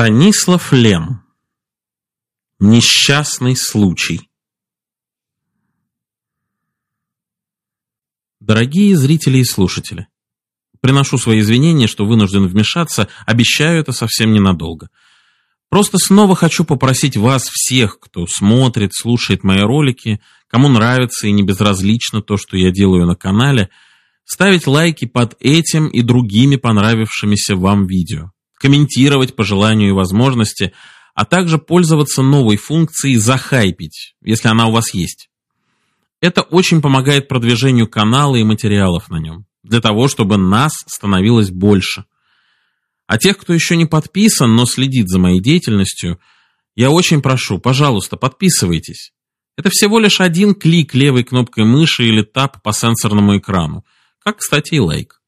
Станислав Лем. Несчастный случай. Дорогие зрители и слушатели, приношу свои извинения, что вынужден вмешаться, обещаю это совсем ненадолго. Просто снова хочу попросить вас всех, кто смотрит, слушает мои ролики, кому нравится и не безразлично то, что я делаю на канале, ставить лайки под этим и другими понравившимися вам видео комментировать по желанию и возможности, а также пользоваться новой функцией «Захайпить», если она у вас есть. Это очень помогает продвижению канала и материалов на нем, для того, чтобы нас становилось больше. А тех, кто еще не подписан, но следит за моей деятельностью, я очень прошу, пожалуйста, подписывайтесь. Это всего лишь один клик левой кнопкой мыши или тап по сенсорному экрану, как, кстати, и лайк.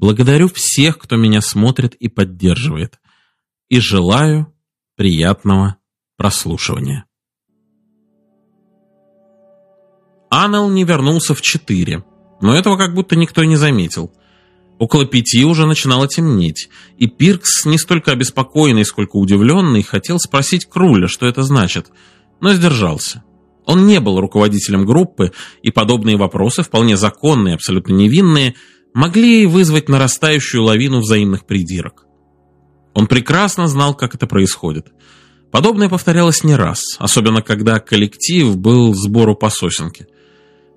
Благодарю всех, кто меня смотрит и поддерживает. И желаю приятного прослушивания. Аннел не вернулся в четыре, но этого как будто никто не заметил. Около пяти уже начинало темнеть, и Пиркс, не столько обеспокоенный, сколько удивленный, хотел спросить Круля, что это значит, но сдержался. Он не был руководителем группы, и подобные вопросы, вполне законные, абсолютно невинные, могли вызвать нарастающую лавину взаимных придирок. Он прекрасно знал, как это происходит. Подобное повторялось не раз, особенно когда коллектив был сбору по сосенке.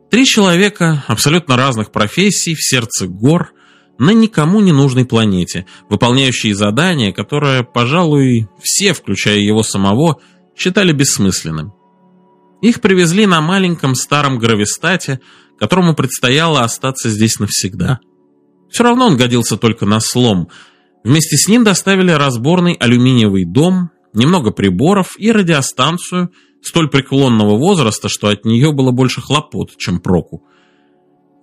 Три человека абсолютно разных профессий в сердце гор на никому не нужной планете, выполняющие задания, которое, пожалуй, все, включая его самого, считали бессмысленным. Их привезли на маленьком старом гравистате, которому предстояло остаться здесь навсегда. Все равно он годился только на слом. Вместе с ним доставили разборный алюминиевый дом, немного приборов и радиостанцию столь преклонного возраста, что от нее было больше хлопот, чем проку.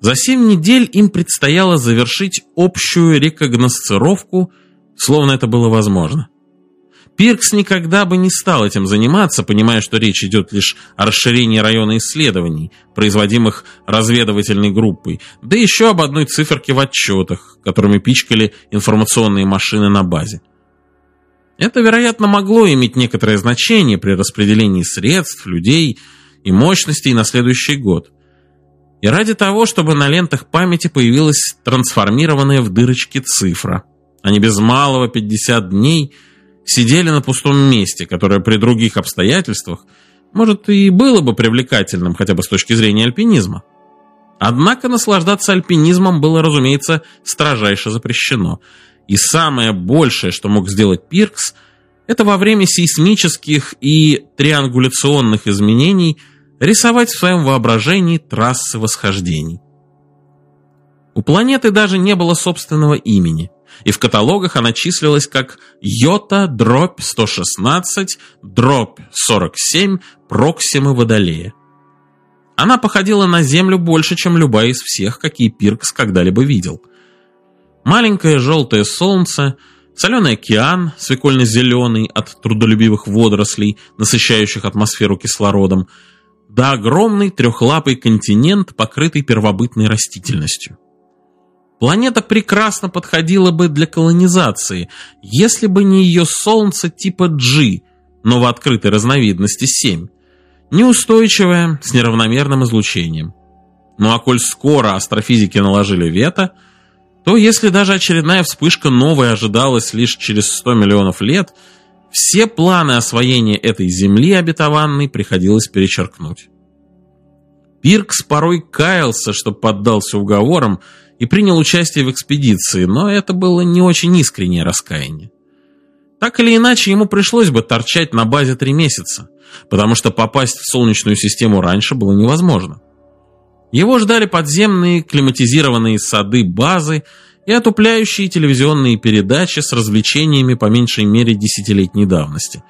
За семь недель им предстояло завершить общую рекогносцировку, словно это было возможно. Пиркс никогда бы не стал этим заниматься, понимая, что речь идет лишь о расширении района исследований, производимых разведывательной группой, да еще об одной циферке в отчетах, которыми пичкали информационные машины на базе. Это, вероятно, могло иметь некоторое значение при распределении средств, людей и мощностей на следующий год. И ради того, чтобы на лентах памяти появилась трансформированная в дырочки цифра, а не без малого 50 дней – сидели на пустом месте, которое при других обстоятельствах, может, и было бы привлекательным, хотя бы с точки зрения альпинизма. Однако наслаждаться альпинизмом было, разумеется, строжайше запрещено. И самое большее, что мог сделать Пиркс, это во время сейсмических и триангуляционных изменений рисовать в своем воображении трассы восхождений. У планеты даже не было собственного имени – и в каталогах она числилась как Йота дробь 116 дробь 47 Проксимы Водолея. Она походила на Землю больше, чем любая из всех, какие Пиркс когда-либо видел. Маленькое желтое солнце, соленый океан, свекольно-зеленый от трудолюбивых водорослей, насыщающих атмосферу кислородом, да огромный трехлапый континент, покрытый первобытной растительностью. Планета прекрасно подходила бы для колонизации, если бы не ее Солнце типа G, но в открытой разновидности 7. Неустойчивое, с неравномерным излучением. Ну а коль скоро астрофизики наложили вето, то если даже очередная вспышка новой ожидалась лишь через 100 миллионов лет, все планы освоения этой Земли обетованной приходилось перечеркнуть. Пиркс порой каялся, что поддался уговорам, и принял участие в экспедиции, но это было не очень искреннее раскаяние. Так или иначе, ему пришлось бы торчать на базе три месяца, потому что попасть в Солнечную систему раньше было невозможно. Его ждали подземные климатизированные сады базы и отупляющие телевизионные передачи с развлечениями по меньшей мере десятилетней давности.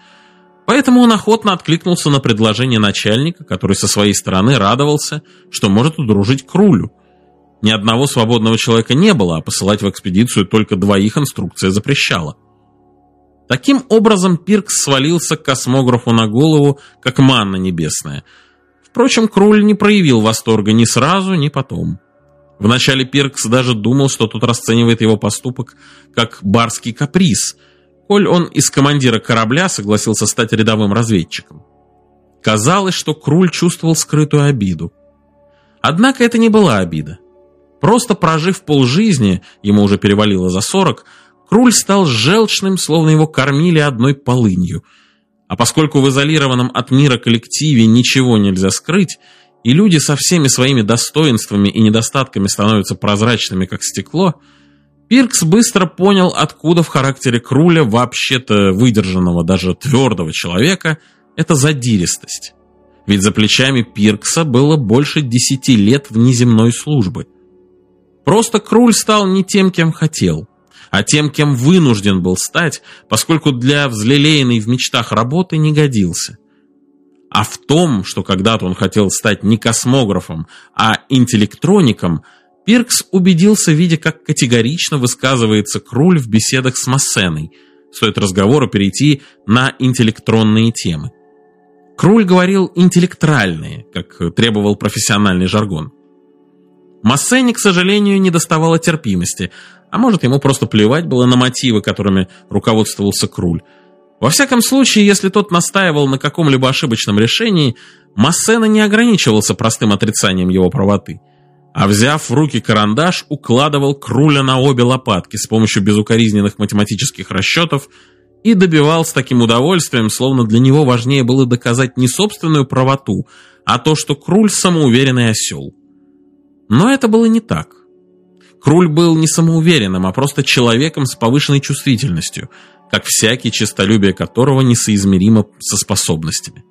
Поэтому он охотно откликнулся на предложение начальника, который со своей стороны радовался, что может удружить к рулю, ни одного свободного человека не было, а посылать в экспедицию только двоих инструкция запрещала. Таким образом, Пиркс свалился к космографу на голову, как манна небесная. Впрочем, Круль не проявил восторга ни сразу, ни потом. Вначале Пиркс даже думал, что тот расценивает его поступок как барский каприз, коль он из командира корабля согласился стать рядовым разведчиком. Казалось, что Круль чувствовал скрытую обиду. Однако это не была обида. Просто прожив полжизни, ему уже перевалило за сорок, Круль стал желчным, словно его кормили одной полынью. А поскольку в изолированном от мира коллективе ничего нельзя скрыть, и люди со всеми своими достоинствами и недостатками становятся прозрачными, как стекло, Пиркс быстро понял, откуда в характере Круля, вообще-то выдержанного даже твердого человека, эта задиристость. Ведь за плечами Пиркса было больше десяти лет внеземной службы. Просто Круль стал не тем, кем хотел, а тем, кем вынужден был стать, поскольку для взлелеянной в мечтах работы не годился. А в том, что когда-то он хотел стать не космографом, а интеллектроником, Пиркс убедился, видя, как категорично высказывается Круль в беседах с Массеной. Стоит разговору перейти на интеллектронные темы. Круль говорил интеллектуальные, как требовал профессиональный жаргон. Массене, к сожалению, не доставало терпимости, а может, ему просто плевать было на мотивы, которыми руководствовался Круль. Во всяком случае, если тот настаивал на каком-либо ошибочном решении, Массена не ограничивался простым отрицанием его правоты, а взяв в руки карандаш, укладывал Круля на обе лопатки с помощью безукоризненных математических расчетов и добивал с таким удовольствием, словно для него важнее было доказать не собственную правоту, а то, что Круль самоуверенный осел. Но это было не так. Круль был не самоуверенным, а просто человеком с повышенной чувствительностью – как всякий, честолюбие которого несоизмеримо со способностями.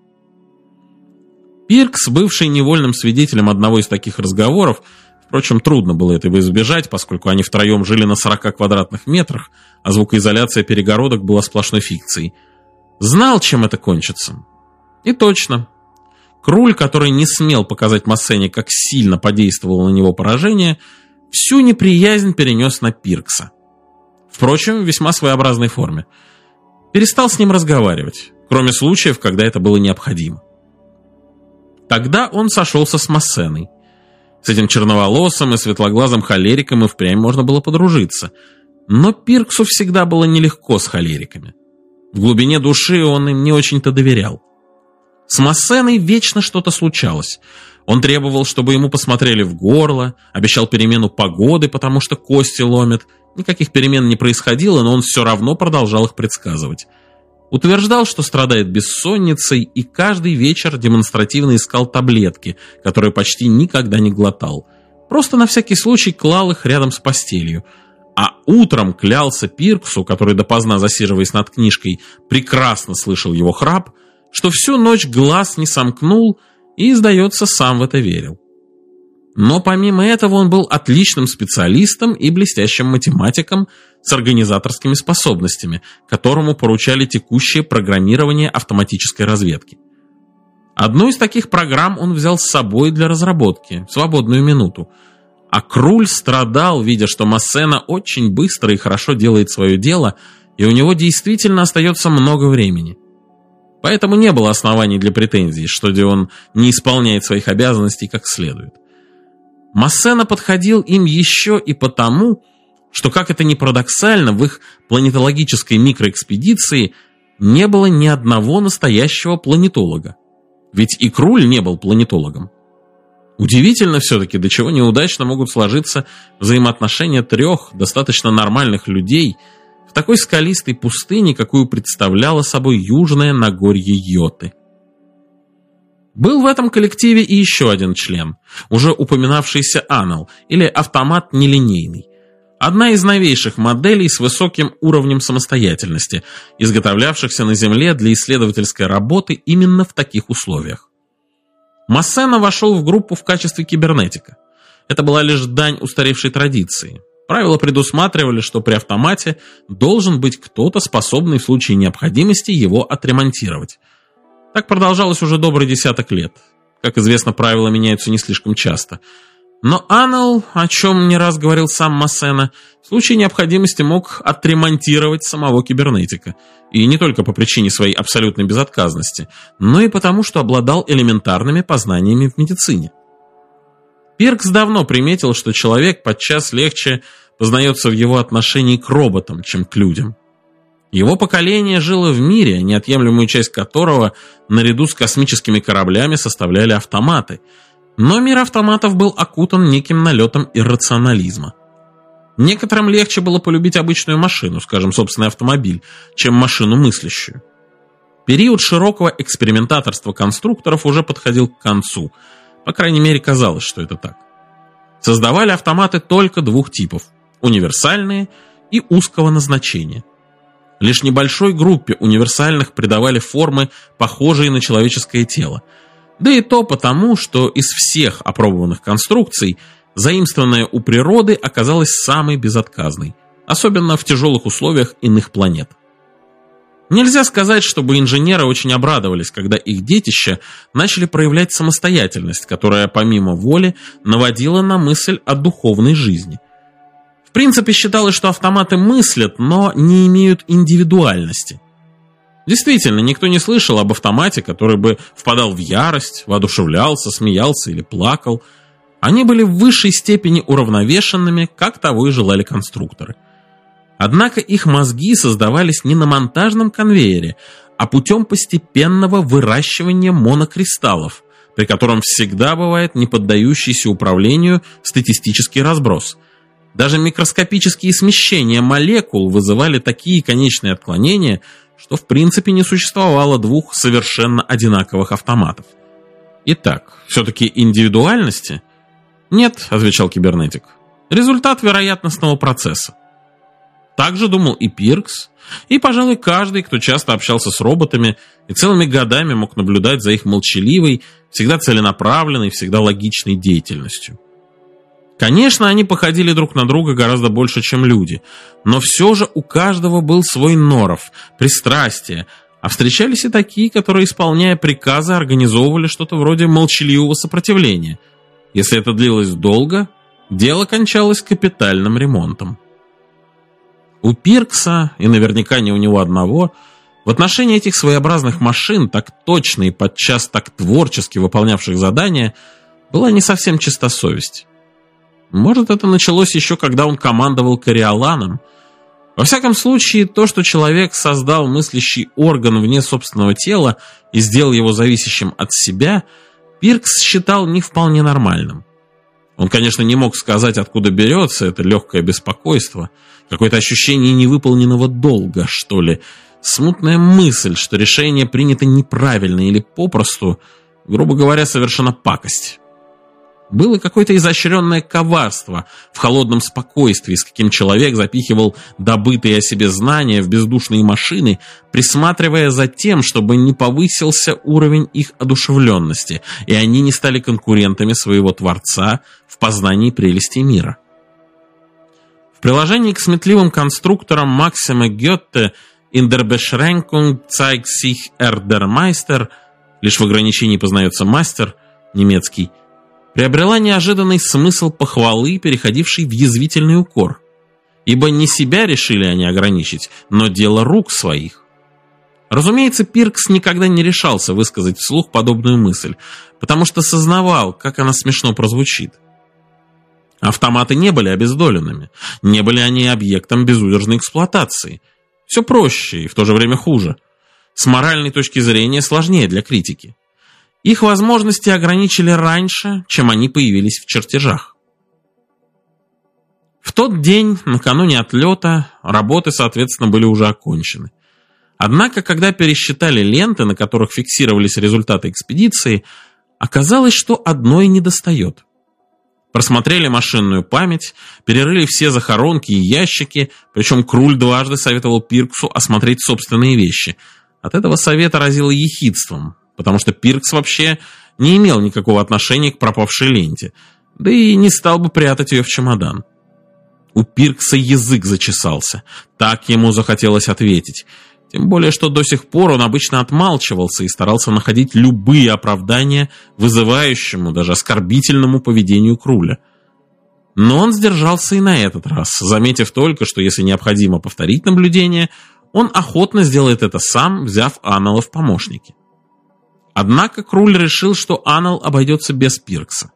Пиркс, бывший невольным свидетелем одного из таких разговоров, впрочем, трудно было этого избежать, поскольку они втроем жили на 40 квадратных метрах, а звукоизоляция перегородок была сплошной фикцией, знал, чем это кончится. И точно. Круль, который не смел показать Массене, как сильно подействовало на него поражение, всю неприязнь перенес на Пиркса – Впрочем, в весьма своеобразной форме. Перестал с ним разговаривать, кроме случаев, когда это было необходимо. Тогда он сошелся с Массеной. С этим черноволосым и светлоглазым холериком и впрямь можно было подружиться. Но Пирксу всегда было нелегко с холериками. В глубине души он им не очень-то доверял. С Массеной вечно что-то случалось. Он требовал, чтобы ему посмотрели в горло, обещал перемену погоды, потому что кости ломят – Никаких перемен не происходило, но он все равно продолжал их предсказывать. Утверждал, что страдает бессонницей и каждый вечер демонстративно искал таблетки, которые почти никогда не глотал. Просто на всякий случай клал их рядом с постелью. А утром клялся Пирксу, который допоздна засиживаясь над книжкой, прекрасно слышал его храп, что всю ночь глаз не сомкнул и, сдается, сам в это верил. Но помимо этого он был отличным специалистом и блестящим математиком с организаторскими способностями, которому поручали текущее программирование автоматической разведки. Одну из таких программ он взял с собой для разработки, в свободную минуту. А Круль страдал, видя, что Массена очень быстро и хорошо делает свое дело, и у него действительно остается много времени. Поэтому не было оснований для претензий, что он не исполняет своих обязанностей как следует. Массена подходил им еще и потому, что, как это ни парадоксально, в их планетологической микроэкспедиции не было ни одного настоящего планетолога. Ведь и Круль не был планетологом. Удивительно все-таки, до чего неудачно могут сложиться взаимоотношения трех достаточно нормальных людей в такой скалистой пустыне, какую представляло собой южное Нагорье Йоты. Был в этом коллективе и еще один член, уже упоминавшийся Анал, или автомат нелинейный. Одна из новейших моделей с высоким уровнем самостоятельности, изготовлявшихся на Земле для исследовательской работы именно в таких условиях. Массена вошел в группу в качестве кибернетика. Это была лишь дань устаревшей традиции. Правила предусматривали, что при автомате должен быть кто-то, способный в случае необходимости его отремонтировать. Так продолжалось уже добрый десяток лет. Как известно, правила меняются не слишком часто. Но Аннел, о чем не раз говорил сам Массена, в случае необходимости мог отремонтировать самого кибернетика. И не только по причине своей абсолютной безотказности, но и потому, что обладал элементарными познаниями в медицине. Пиркс давно приметил, что человек подчас легче познается в его отношении к роботам, чем к людям. Его поколение жило в мире, неотъемлемую часть которого наряду с космическими кораблями составляли автоматы. Но мир автоматов был окутан неким налетом иррационализма. Некоторым легче было полюбить обычную машину, скажем, собственный автомобиль, чем машину мыслящую. Период широкого экспериментаторства конструкторов уже подходил к концу. По крайней мере, казалось, что это так. Создавали автоматы только двух типов – универсальные и узкого назначения. Лишь небольшой группе универсальных придавали формы, похожие на человеческое тело. Да и то потому, что из всех опробованных конструкций заимствованная у природы оказалась самой безотказной, особенно в тяжелых условиях иных планет. Нельзя сказать, чтобы инженеры очень обрадовались, когда их детища начали проявлять самостоятельность, которая помимо воли наводила на мысль о духовной жизни – в принципе, считалось, что автоматы мыслят, но не имеют индивидуальности. Действительно, никто не слышал об автомате, который бы впадал в ярость, воодушевлялся, смеялся или плакал. Они были в высшей степени уравновешенными, как того и желали конструкторы. Однако их мозги создавались не на монтажном конвейере, а путем постепенного выращивания монокристаллов, при котором всегда бывает неподдающийся управлению статистический разброс – даже микроскопические смещения молекул вызывали такие конечные отклонения, что в принципе не существовало двух совершенно одинаковых автоматов. Итак, все-таки индивидуальности? Нет, отвечал кибернетик. Результат вероятностного процесса. Так же думал и Пиркс, и, пожалуй, каждый, кто часто общался с роботами и целыми годами мог наблюдать за их молчаливой, всегда целенаправленной, всегда логичной деятельностью. Конечно, они походили друг на друга гораздо больше, чем люди, но все же у каждого был свой норов, пристрастие, а встречались и такие, которые, исполняя приказы, организовывали что-то вроде молчаливого сопротивления. Если это длилось долго, дело кончалось капитальным ремонтом. У Пиркса, и наверняка не у него одного, в отношении этих своеобразных машин, так точно и подчас так творчески выполнявших задания, была не совсем чиста совесть. Может, это началось еще, когда он командовал Кориоланом. Во всяком случае, то, что человек создал мыслящий орган вне собственного тела и сделал его зависящим от себя, Пиркс считал не вполне нормальным. Он, конечно, не мог сказать, откуда берется это легкое беспокойство, какое-то ощущение невыполненного долга, что ли, смутная мысль, что решение принято неправильно или попросту, грубо говоря, совершена пакость. Было какое-то изощренное коварство в холодном спокойствии, с каким человек запихивал добытые о себе знания в бездушные машины, присматривая за тем, чтобы не повысился уровень их одушевленности, и они не стали конкурентами своего Творца в познании прелести мира. В приложении к сметливым конструкторам Максима Гетте «In der Beschränkung zeigt sich er der Meister» лишь в ограничении познается мастер, немецкий, приобрела неожиданный смысл похвалы, переходивший в язвительный укор. Ибо не себя решили они ограничить, но дело рук своих. Разумеется, Пиркс никогда не решался высказать вслух подобную мысль, потому что сознавал, как она смешно прозвучит. Автоматы не были обездоленными, не были они объектом безудержной эксплуатации. Все проще и в то же время хуже. С моральной точки зрения сложнее для критики. Их возможности ограничили раньше, чем они появились в чертежах. В тот день, накануне отлета, работы, соответственно, были уже окончены. Однако, когда пересчитали ленты, на которых фиксировались результаты экспедиции, оказалось, что одной недостает. Просмотрели машинную память, перерыли все захоронки и ящики, причем Круль дважды советовал Пирксу осмотреть собственные вещи. От этого совета разило ехидством, потому что Пиркс вообще не имел никакого отношения к пропавшей ленте, да и не стал бы прятать ее в чемодан. У Пиркса язык зачесался, так ему захотелось ответить. Тем более, что до сих пор он обычно отмалчивался и старался находить любые оправдания вызывающему, даже оскорбительному поведению Круля. Но он сдержался и на этот раз, заметив только, что если необходимо повторить наблюдение, он охотно сделает это сам, взяв Аннела в помощники. Однако Круль решил, что Аннел обойдется без Пиркса.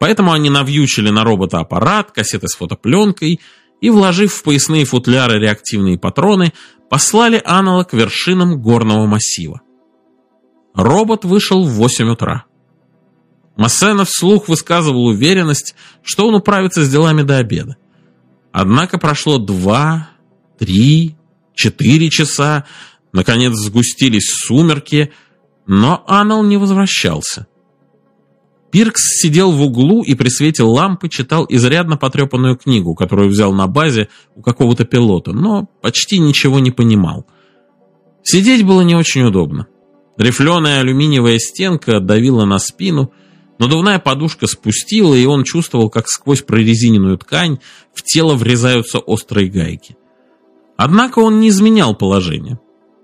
Поэтому они навьючили на робота аппарат, кассеты с фотопленкой и, вложив в поясные футляры реактивные патроны, послали Аннела к вершинам горного массива. Робот вышел в 8 утра. Массена вслух высказывал уверенность, что он управится с делами до обеда. Однако прошло два, три, четыре часа, наконец сгустились сумерки, но Аннел не возвращался. Пиркс сидел в углу и при свете лампы читал изрядно потрепанную книгу, которую взял на базе у какого-то пилота, но почти ничего не понимал. Сидеть было не очень удобно. Рифленая алюминиевая стенка давила на спину, надувная подушка спустила, и он чувствовал, как сквозь прорезиненную ткань в тело врезаются острые гайки. Однако он не изменял положение.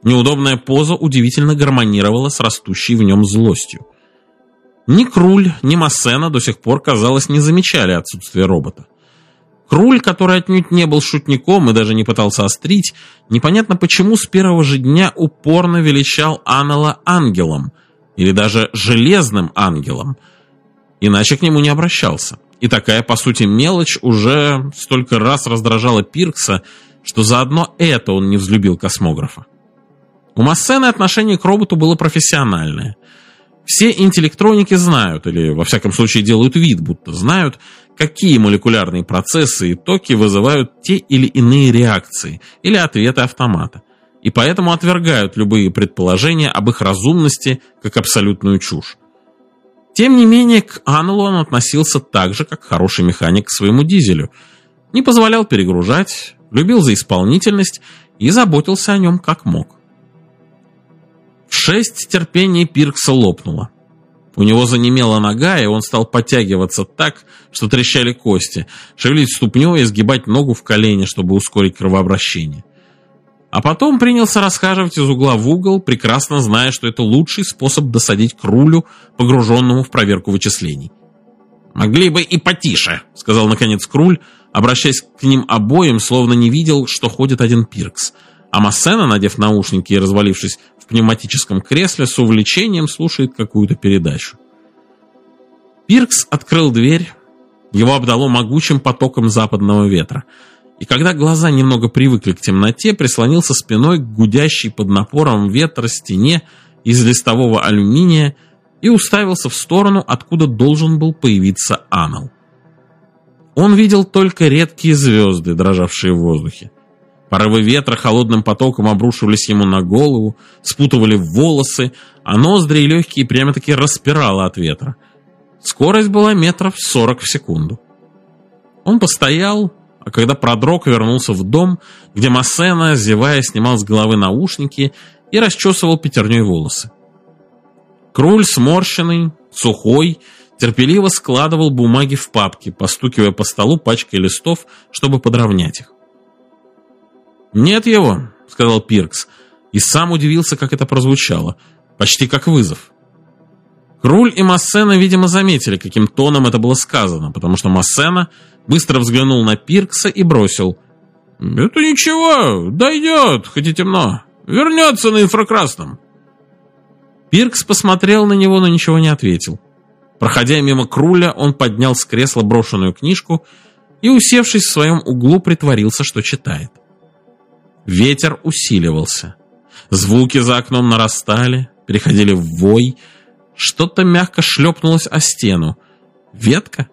Неудобная поза удивительно гармонировала с растущей в нем злостью. Ни Круль, ни Массена до сих пор, казалось, не замечали отсутствие робота. Круль, который отнюдь не был шутником и даже не пытался острить, непонятно почему с первого же дня упорно величал Аннела ангелом, или даже железным ангелом, иначе к нему не обращался. И такая, по сути, мелочь уже столько раз раздражала Пиркса, что заодно это он не взлюбил космографа. У Массена отношение к роботу было профессиональное – все интеллектроники знают, или во всяком случае делают вид, будто знают, какие молекулярные процессы и токи вызывают те или иные реакции или ответы автомата, и поэтому отвергают любые предположения об их разумности как абсолютную чушь. Тем не менее, к Аннелу он относился так же, как хороший механик к своему дизелю. Не позволял перегружать, любил за исполнительность и заботился о нем как мог шесть терпение Пиркса лопнуло. У него занемела нога, и он стал подтягиваться так, что трещали кости, шевелить ступней и сгибать ногу в колени, чтобы ускорить кровообращение. А потом принялся расхаживать из угла в угол, прекрасно зная, что это лучший способ досадить к рулю, погруженному в проверку вычислений. «Могли бы и потише», — сказал наконец Круль, обращаясь к ним обоим, словно не видел, что ходит один Пиркс. А Массена, надев наушники и развалившись в пневматическом кресле с увлечением слушает какую-то передачу. Пиркс открыл дверь, его обдало могучим потоком западного ветра, и когда глаза немного привыкли к темноте, прислонился спиной к гудящей под напором ветра стене из листового алюминия и уставился в сторону, откуда должен был появиться Анал. Он видел только редкие звезды, дрожавшие в воздухе. Порывы ветра холодным потоком обрушивались ему на голову, спутывали волосы, а ноздри и легкие прямо-таки распирало от ветра. Скорость была метров сорок в секунду. Он постоял, а когда продрог, вернулся в дом, где Массена, зевая, снимал с головы наушники и расчесывал пятерней волосы. Круль сморщенный, сухой, терпеливо складывал бумаги в папки, постукивая по столу пачкой листов, чтобы подровнять их. «Нет его», — сказал Пиркс, и сам удивился, как это прозвучало, почти как вызов. Круль и Массена, видимо, заметили, каким тоном это было сказано, потому что Массена быстро взглянул на Пиркса и бросил. «Это ничего, дойдет, хоть и темно. Вернется на инфракрасном». Пиркс посмотрел на него, но ничего не ответил. Проходя мимо Круля, он поднял с кресла брошенную книжку и, усевшись в своем углу, притворился, что читает. Ветер усиливался. Звуки за окном нарастали, переходили в вой. Что-то мягко шлепнулось о стену. Ветка?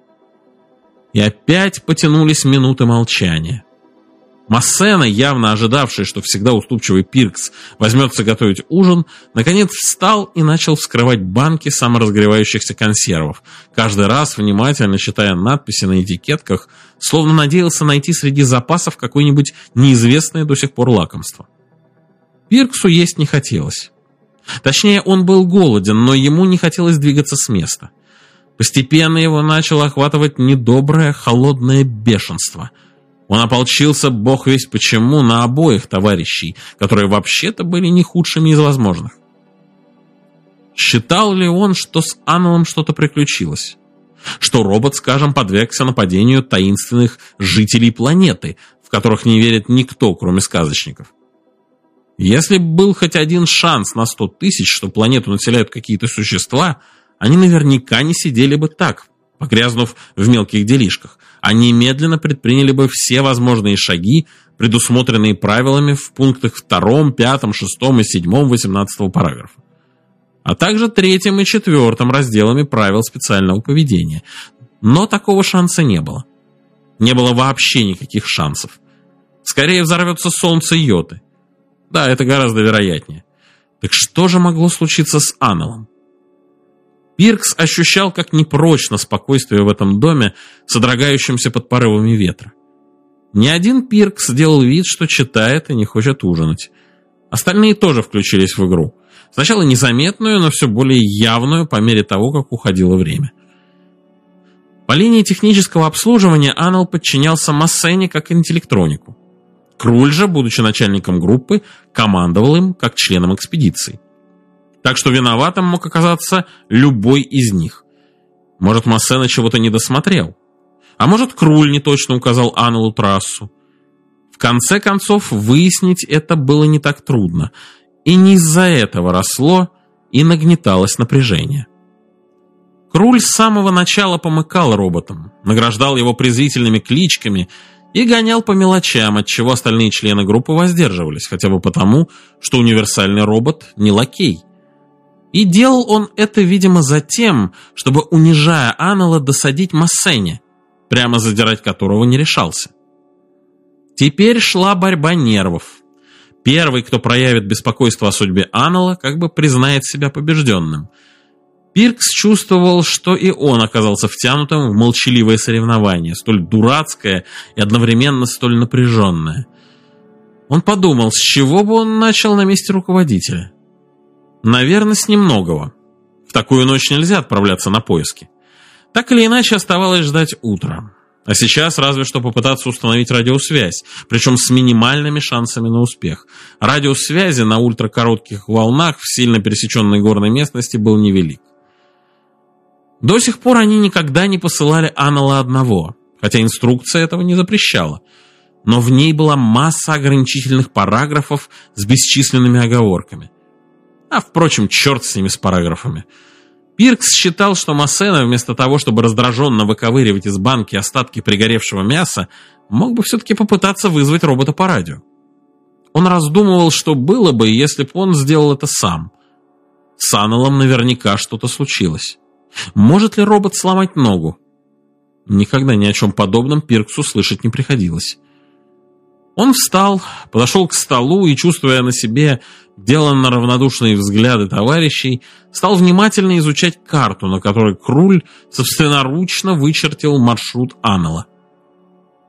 И опять потянулись минуты молчания. Массена, явно ожидавший, что всегда уступчивый Пиркс возьмется готовить ужин, наконец встал и начал вскрывать банки саморазгревающихся консервов, каждый раз внимательно читая надписи на этикетках, словно надеялся найти среди запасов какое-нибудь неизвестное до сих пор лакомство. Пирксу есть не хотелось. Точнее, он был голоден, но ему не хотелось двигаться с места. Постепенно его начало охватывать недоброе холодное бешенство – он ополчился, бог весь почему, на обоих товарищей, которые вообще-то были не худшими из возможных. Считал ли он, что с Аннелом что-то приключилось? Что робот, скажем, подвергся нападению таинственных жителей планеты, в которых не верит никто, кроме сказочников? Если был хоть один шанс на сто тысяч, что планету населяют какие-то существа, они наверняка не сидели бы так, погрязнув в мелких делишках, а немедленно предприняли бы все возможные шаги, предусмотренные правилами в пунктах 2, 5, 6 и 7 18 параграфа, а также третьим и четвертым разделами правил специального поведения. Но такого шанса не было. Не было вообще никаких шансов. Скорее взорвется солнце Йоты. Да, это гораздо вероятнее. Так что же могло случиться с Аннелом? Пиркс ощущал, как непрочно спокойствие в этом доме, содрогающемся под порывами ветра. Ни один Пиркс сделал вид, что читает и не хочет ужинать. Остальные тоже включились в игру. Сначала незаметную, но все более явную по мере того, как уходило время. По линии технического обслуживания Аннел подчинялся Массене как интеллектронику. Круль же, будучи начальником группы, командовал им как членом экспедиции. Так что виноватым мог оказаться любой из них. Может, Массена чего-то не досмотрел. А может, Круль не точно указал Аннелу трассу. В конце концов, выяснить это было не так трудно. И не из-за этого росло и нагнеталось напряжение. Круль с самого начала помыкал роботом, награждал его презрительными кличками и гонял по мелочам, от чего остальные члены группы воздерживались, хотя бы потому, что универсальный робот не лакей. И делал он это, видимо, за тем, чтобы, унижая Аннела, досадить Массене, прямо задирать которого не решался. Теперь шла борьба нервов. Первый, кто проявит беспокойство о судьбе Аннела, как бы признает себя побежденным. Пиркс чувствовал, что и он оказался втянутым в молчаливое соревнование, столь дурацкое и одновременно столь напряженное. Он подумал, с чего бы он начал на месте руководителя. Наверное, с немногого. В такую ночь нельзя отправляться на поиски. Так или иначе, оставалось ждать утра. А сейчас разве что попытаться установить радиосвязь, причем с минимальными шансами на успех. Радиус связи на ультракоротких волнах в сильно пересеченной горной местности был невелик. До сих пор они никогда не посылали Аннела одного, хотя инструкция этого не запрещала. Но в ней была масса ограничительных параграфов с бесчисленными оговорками. А, впрочем, черт с ними, с параграфами. Пиркс считал, что Массена, вместо того, чтобы раздраженно выковыривать из банки остатки пригоревшего мяса, мог бы все-таки попытаться вызвать робота по радио. Он раздумывал, что было бы, если бы он сделал это сам. С Аннелом наверняка что-то случилось. Может ли робот сломать ногу? Никогда ни о чем подобном Пирксу слышать не приходилось. Он встал, подошел к столу и, чувствуя на себе деланно равнодушные взгляды товарищей, стал внимательно изучать карту, на которой Круль собственноручно вычертил маршрут Аннела.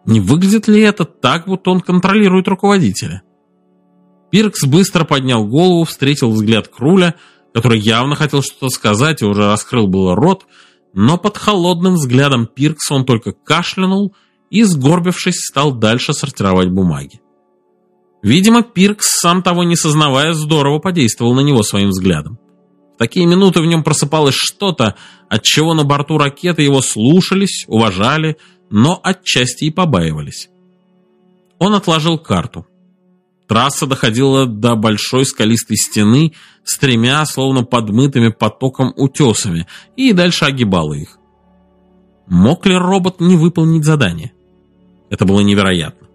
Не выглядит ли это так, вот он контролирует руководителя? Пиркс быстро поднял голову, встретил взгляд Круля, который явно хотел что-то сказать и уже раскрыл было рот, но под холодным взглядом Пиркса он только кашлянул и, сгорбившись, стал дальше сортировать бумаги. Видимо, Пиркс, сам того не сознавая, здорово подействовал на него своим взглядом. В такие минуты в нем просыпалось что-то, от чего на борту ракеты его слушались, уважали, но отчасти и побаивались. Он отложил карту. Трасса доходила до большой скалистой стены с тремя, словно подмытыми потоком утесами, и дальше огибала их. Мог ли робот не выполнить задание? Это было невероятно.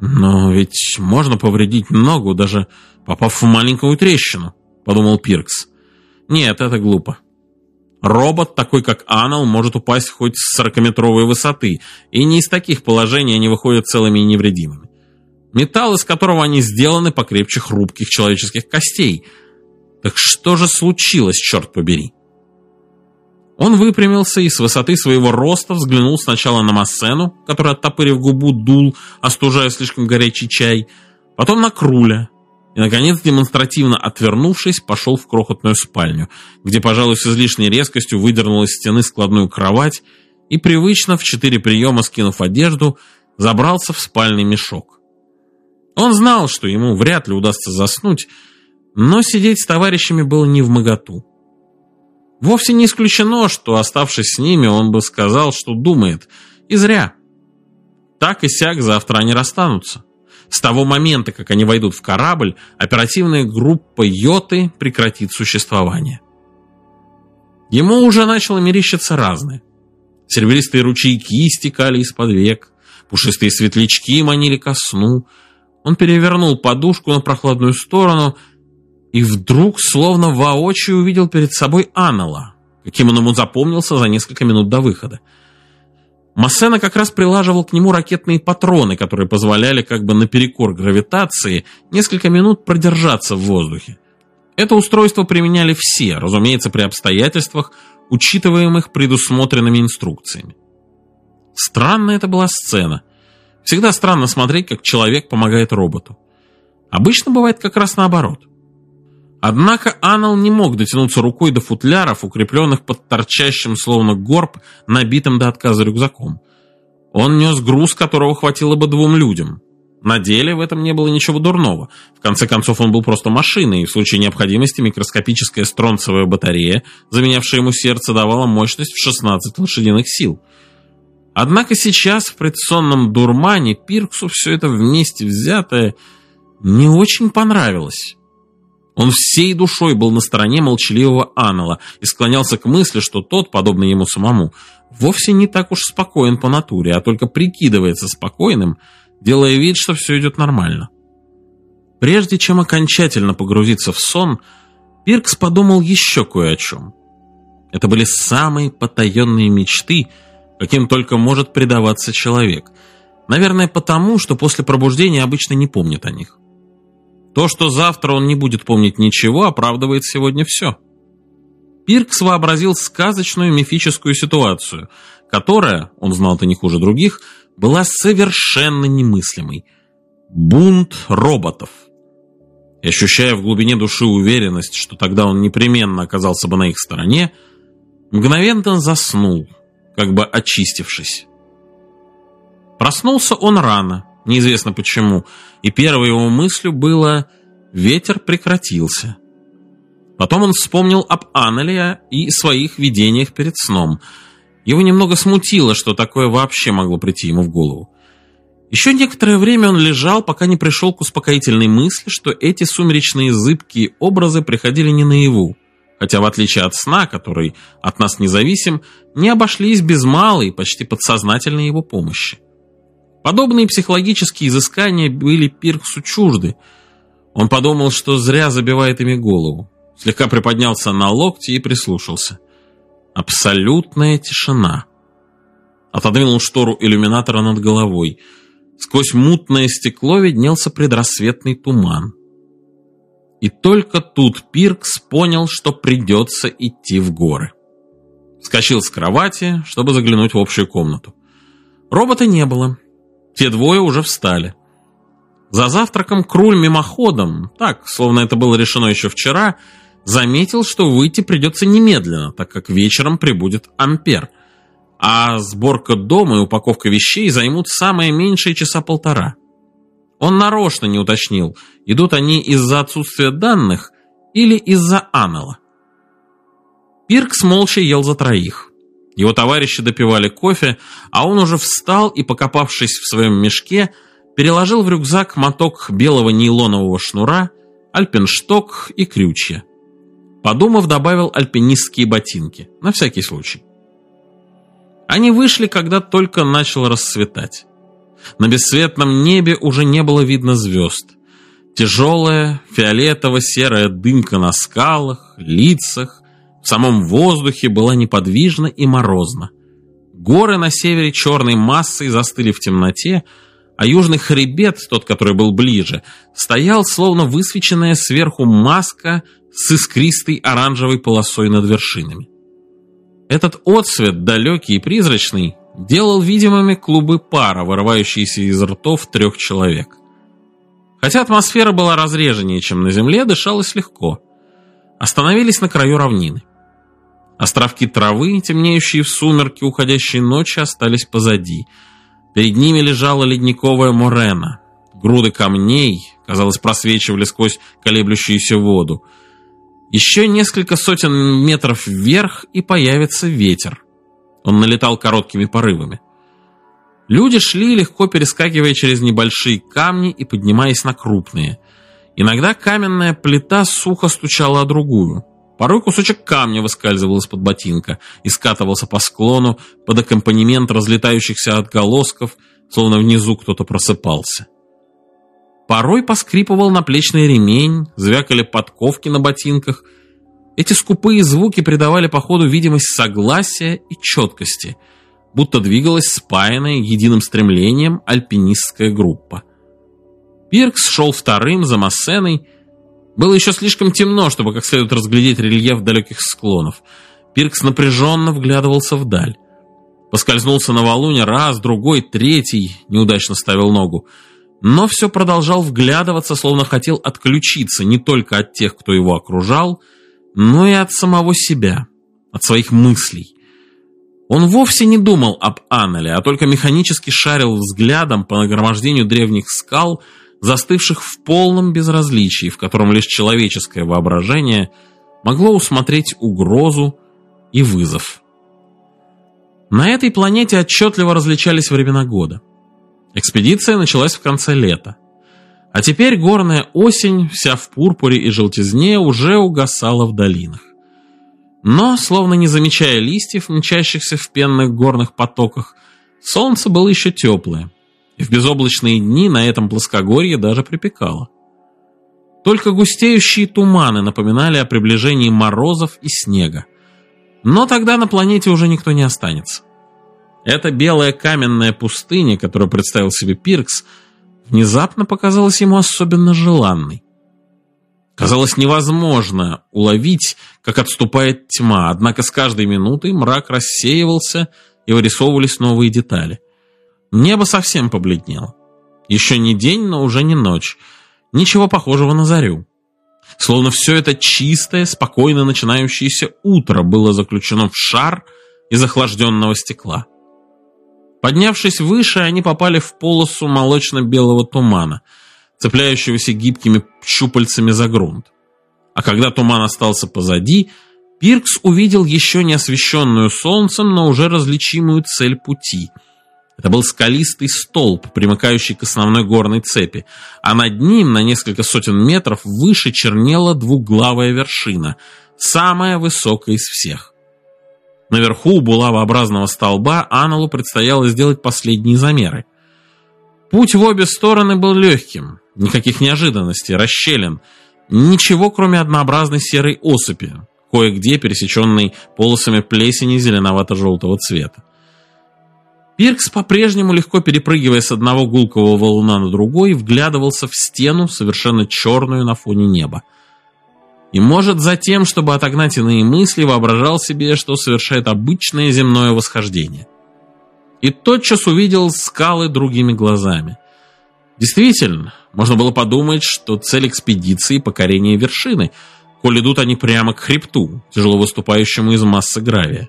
«Но ведь можно повредить ногу, даже попав в маленькую трещину», — подумал Пиркс. «Нет, это глупо. Робот, такой как Анал, может упасть хоть с сорокаметровой высоты, и не из таких положений они выходят целыми и невредимыми. Металл, из которого они сделаны, покрепче хрупких человеческих костей. Так что же случилось, черт побери? Он выпрямился и с высоты своего роста взглянул сначала на Массену, который, оттопырив губу, дул, остужая слишком горячий чай, потом на Круля, и, наконец, демонстративно отвернувшись, пошел в крохотную спальню, где, пожалуй, с излишней резкостью выдернул из стены складную кровать и, привычно, в четыре приема скинув одежду, забрался в спальный мешок. Он знал, что ему вряд ли удастся заснуть, но сидеть с товарищами было не в моготу. Вовсе не исключено, что, оставшись с ними, он бы сказал, что думает, и зря. Так и сяк завтра они расстанутся. С того момента, как они войдут в корабль, оперативная группа Йоты прекратит существование. Ему уже начало мерещиться разное. Серебристые ручейки стекали из-под век, пушистые светлячки манили ко сну. Он перевернул подушку на прохладную сторону и вдруг, словно воочию, увидел перед собой Аннела, каким он ему запомнился за несколько минут до выхода. Массена как раз прилаживал к нему ракетные патроны, которые позволяли как бы наперекор гравитации несколько минут продержаться в воздухе. Это устройство применяли все, разумеется, при обстоятельствах, учитываемых предусмотренными инструкциями. Странная это была сцена. Всегда странно смотреть, как человек помогает роботу. Обычно бывает как раз наоборот. Однако Аннел не мог дотянуться рукой до футляров, укрепленных под торчащим словно горб, набитым до отказа рюкзаком. Он нес груз, которого хватило бы двум людям. На деле в этом не было ничего дурного. В конце концов, он был просто машиной, и в случае необходимости микроскопическая стронцевая батарея, заменявшая ему сердце, давала мощность в 16 лошадиных сил. Однако сейчас, в предсонном дурмане, Пирксу все это вместе взятое не очень понравилось. Он всей душой был на стороне молчаливого Аннела и склонялся к мысли, что тот, подобный ему самому, вовсе не так уж спокоен по натуре, а только прикидывается спокойным, делая вид, что все идет нормально. Прежде чем окончательно погрузиться в сон, Пиркс подумал еще кое о чем. Это были самые потаенные мечты, каким только может предаваться человек. Наверное, потому, что после пробуждения обычно не помнит о них. То, что завтра он не будет помнить ничего, оправдывает сегодня все. Пиркс вообразил сказочную мифическую ситуацию, которая, он знал это не хуже других, была совершенно немыслимой. Бунт роботов. И ощущая в глубине души уверенность, что тогда он непременно оказался бы на их стороне, мгновенно заснул, как бы очистившись. Проснулся он рано, неизвестно почему, и первой его мыслью было «ветер прекратился». Потом он вспомнил об Аннелия и своих видениях перед сном. Его немного смутило, что такое вообще могло прийти ему в голову. Еще некоторое время он лежал, пока не пришел к успокоительной мысли, что эти сумеречные зыбкие образы приходили не наяву, хотя в отличие от сна, который от нас независим, не обошлись без малой, почти подсознательной его помощи. Подобные психологические изыскания были Пирксу чужды. Он подумал, что зря забивает ими голову. Слегка приподнялся на локти и прислушался. Абсолютная тишина. Отодвинул штору иллюминатора над головой. Сквозь мутное стекло виднелся предрассветный туман. И только тут Пиркс понял, что придется идти в горы. Скочил с кровати, чтобы заглянуть в общую комнату. Робота не было. Те двое уже встали. За завтраком Круль мимоходом, так, словно это было решено еще вчера, заметил, что выйти придется немедленно, так как вечером прибудет Ампер, а сборка дома и упаковка вещей займут самое меньшее часа полтора. Он нарочно не уточнил, идут они из-за отсутствия данных или из-за Аннела. Пиркс молча ел за троих. Его товарищи допивали кофе, а он уже встал и, покопавшись в своем мешке, переложил в рюкзак моток белого нейлонового шнура, альпеншток и крючья. Подумав, добавил альпинистские ботинки, на всякий случай. Они вышли, когда только начало расцветать. На бесцветном небе уже не было видно звезд. Тяжелая фиолетово-серая дымка на скалах, лицах, в самом воздухе была неподвижна и морозно. Горы на севере черной массой застыли в темноте, а южный хребет, тот, который был ближе, стоял, словно высвеченная сверху маска с искристой оранжевой полосой над вершинами. Этот отсвет, далекий и призрачный, делал видимыми клубы пара, вырывающиеся из ртов трех человек. Хотя атмосфера была разреженнее, чем на Земле, дышалось легко. Остановились на краю равнины. Островки травы, темнеющие в сумерки уходящей ночи, остались позади. Перед ними лежала ледниковая морена. Груды камней, казалось, просвечивали сквозь колеблющуюся воду. Еще несколько сотен метров вверх, и появится ветер. Он налетал короткими порывами. Люди шли, легко перескакивая через небольшие камни и поднимаясь на крупные. Иногда каменная плита сухо стучала о другую. Порой кусочек камня выскальзывал из-под ботинка и скатывался по склону под аккомпанемент разлетающихся отголосков, словно внизу кто-то просыпался. Порой поскрипывал наплечный ремень, звякали подковки на ботинках. Эти скупые звуки придавали походу видимость согласия и четкости, будто двигалась спаянная единым стремлением альпинистская группа. Пиркс шел вторым за Массеной, было еще слишком темно, чтобы как следует разглядеть рельеф далеких склонов. Пиркс напряженно вглядывался вдаль. Поскользнулся на валуне раз, другой, третий, неудачно ставил ногу. Но все продолжал вглядываться, словно хотел отключиться не только от тех, кто его окружал, но и от самого себя, от своих мыслей. Он вовсе не думал об Аннеле, а только механически шарил взглядом по нагромождению древних скал, застывших в полном безразличии, в котором лишь человеческое воображение могло усмотреть угрозу и вызов. На этой планете отчетливо различались времена года. Экспедиция началась в конце лета. А теперь горная осень, вся в пурпуре и желтизне, уже угасала в долинах. Но, словно не замечая листьев, мчащихся в пенных горных потоках, солнце было еще теплое, и в безоблачные дни на этом плоскогорье даже припекало. Только густеющие туманы напоминали о приближении морозов и снега. Но тогда на планете уже никто не останется. Эта белая каменная пустыня, которую представил себе Пиркс, внезапно показалась ему особенно желанной. Казалось невозможно уловить, как отступает тьма, однако с каждой минутой мрак рассеивался и вырисовывались новые детали. Небо совсем побледнело. Еще не день, но уже не ночь. Ничего похожего на зарю. Словно все это чистое, спокойно начинающееся утро было заключено в шар из охлажденного стекла. Поднявшись выше, они попали в полосу молочно-белого тумана, цепляющегося гибкими щупальцами за грунт. А когда туман остался позади, Пиркс увидел еще не освещенную солнцем, но уже различимую цель пути — это был скалистый столб, примыкающий к основной горной цепи, а над ним на несколько сотен метров выше чернела двуглавая вершина, самая высокая из всех. Наверху у булавообразного столба Аналу предстояло сделать последние замеры. Путь в обе стороны был легким, никаких неожиданностей, расщелин, ничего кроме однообразной серой осыпи, кое-где пересеченной полосами плесени зеленовато-желтого цвета. Пиркс, по-прежнему легко перепрыгивая с одного гулкого валуна на другой, вглядывался в стену, совершенно черную на фоне неба. И, может, затем, чтобы отогнать иные мысли, воображал себе, что совершает обычное земное восхождение. И тотчас увидел скалы другими глазами. Действительно, можно было подумать, что цель экспедиции – покорение вершины, коль идут они прямо к хребту, тяжело выступающему из массы гравия.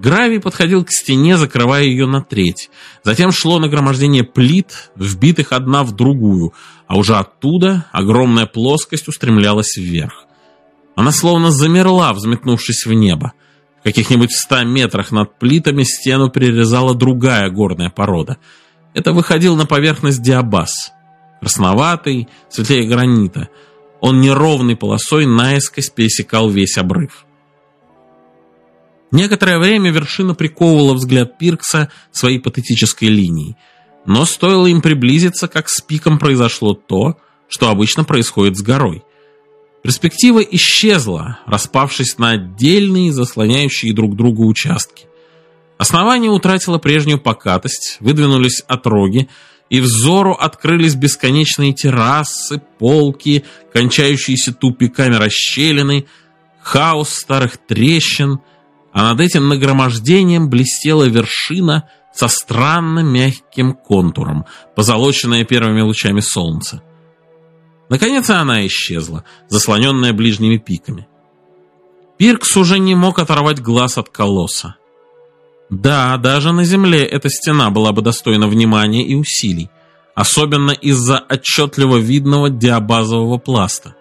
Гравий подходил к стене, закрывая ее на треть. Затем шло нагромождение плит, вбитых одна в другую, а уже оттуда огромная плоскость устремлялась вверх. Она словно замерла, взметнувшись в небо. В каких-нибудь ста метрах над плитами стену перерезала другая горная порода. Это выходил на поверхность диабаз. Красноватый, светлее гранита. Он неровной полосой наискось пересекал весь обрыв. Некоторое время вершина приковывала взгляд Пиркса своей патетической линией. Но стоило им приблизиться, как с пиком произошло то, что обычно происходит с горой. Перспектива исчезла, распавшись на отдельные, заслоняющие друг друга участки. Основание утратило прежнюю покатость, выдвинулись отроги, и взору открылись бесконечные террасы, полки, кончающиеся тупиками расщелины, хаос старых трещин — а над этим нагромождением блестела вершина со странно мягким контуром, позолоченная первыми лучами солнца. Наконец она исчезла, заслоненная ближними пиками. Пиркс уже не мог оторвать глаз от колосса. Да, даже на земле эта стена была бы достойна внимания и усилий, особенно из-за отчетливо видного диабазового пласта.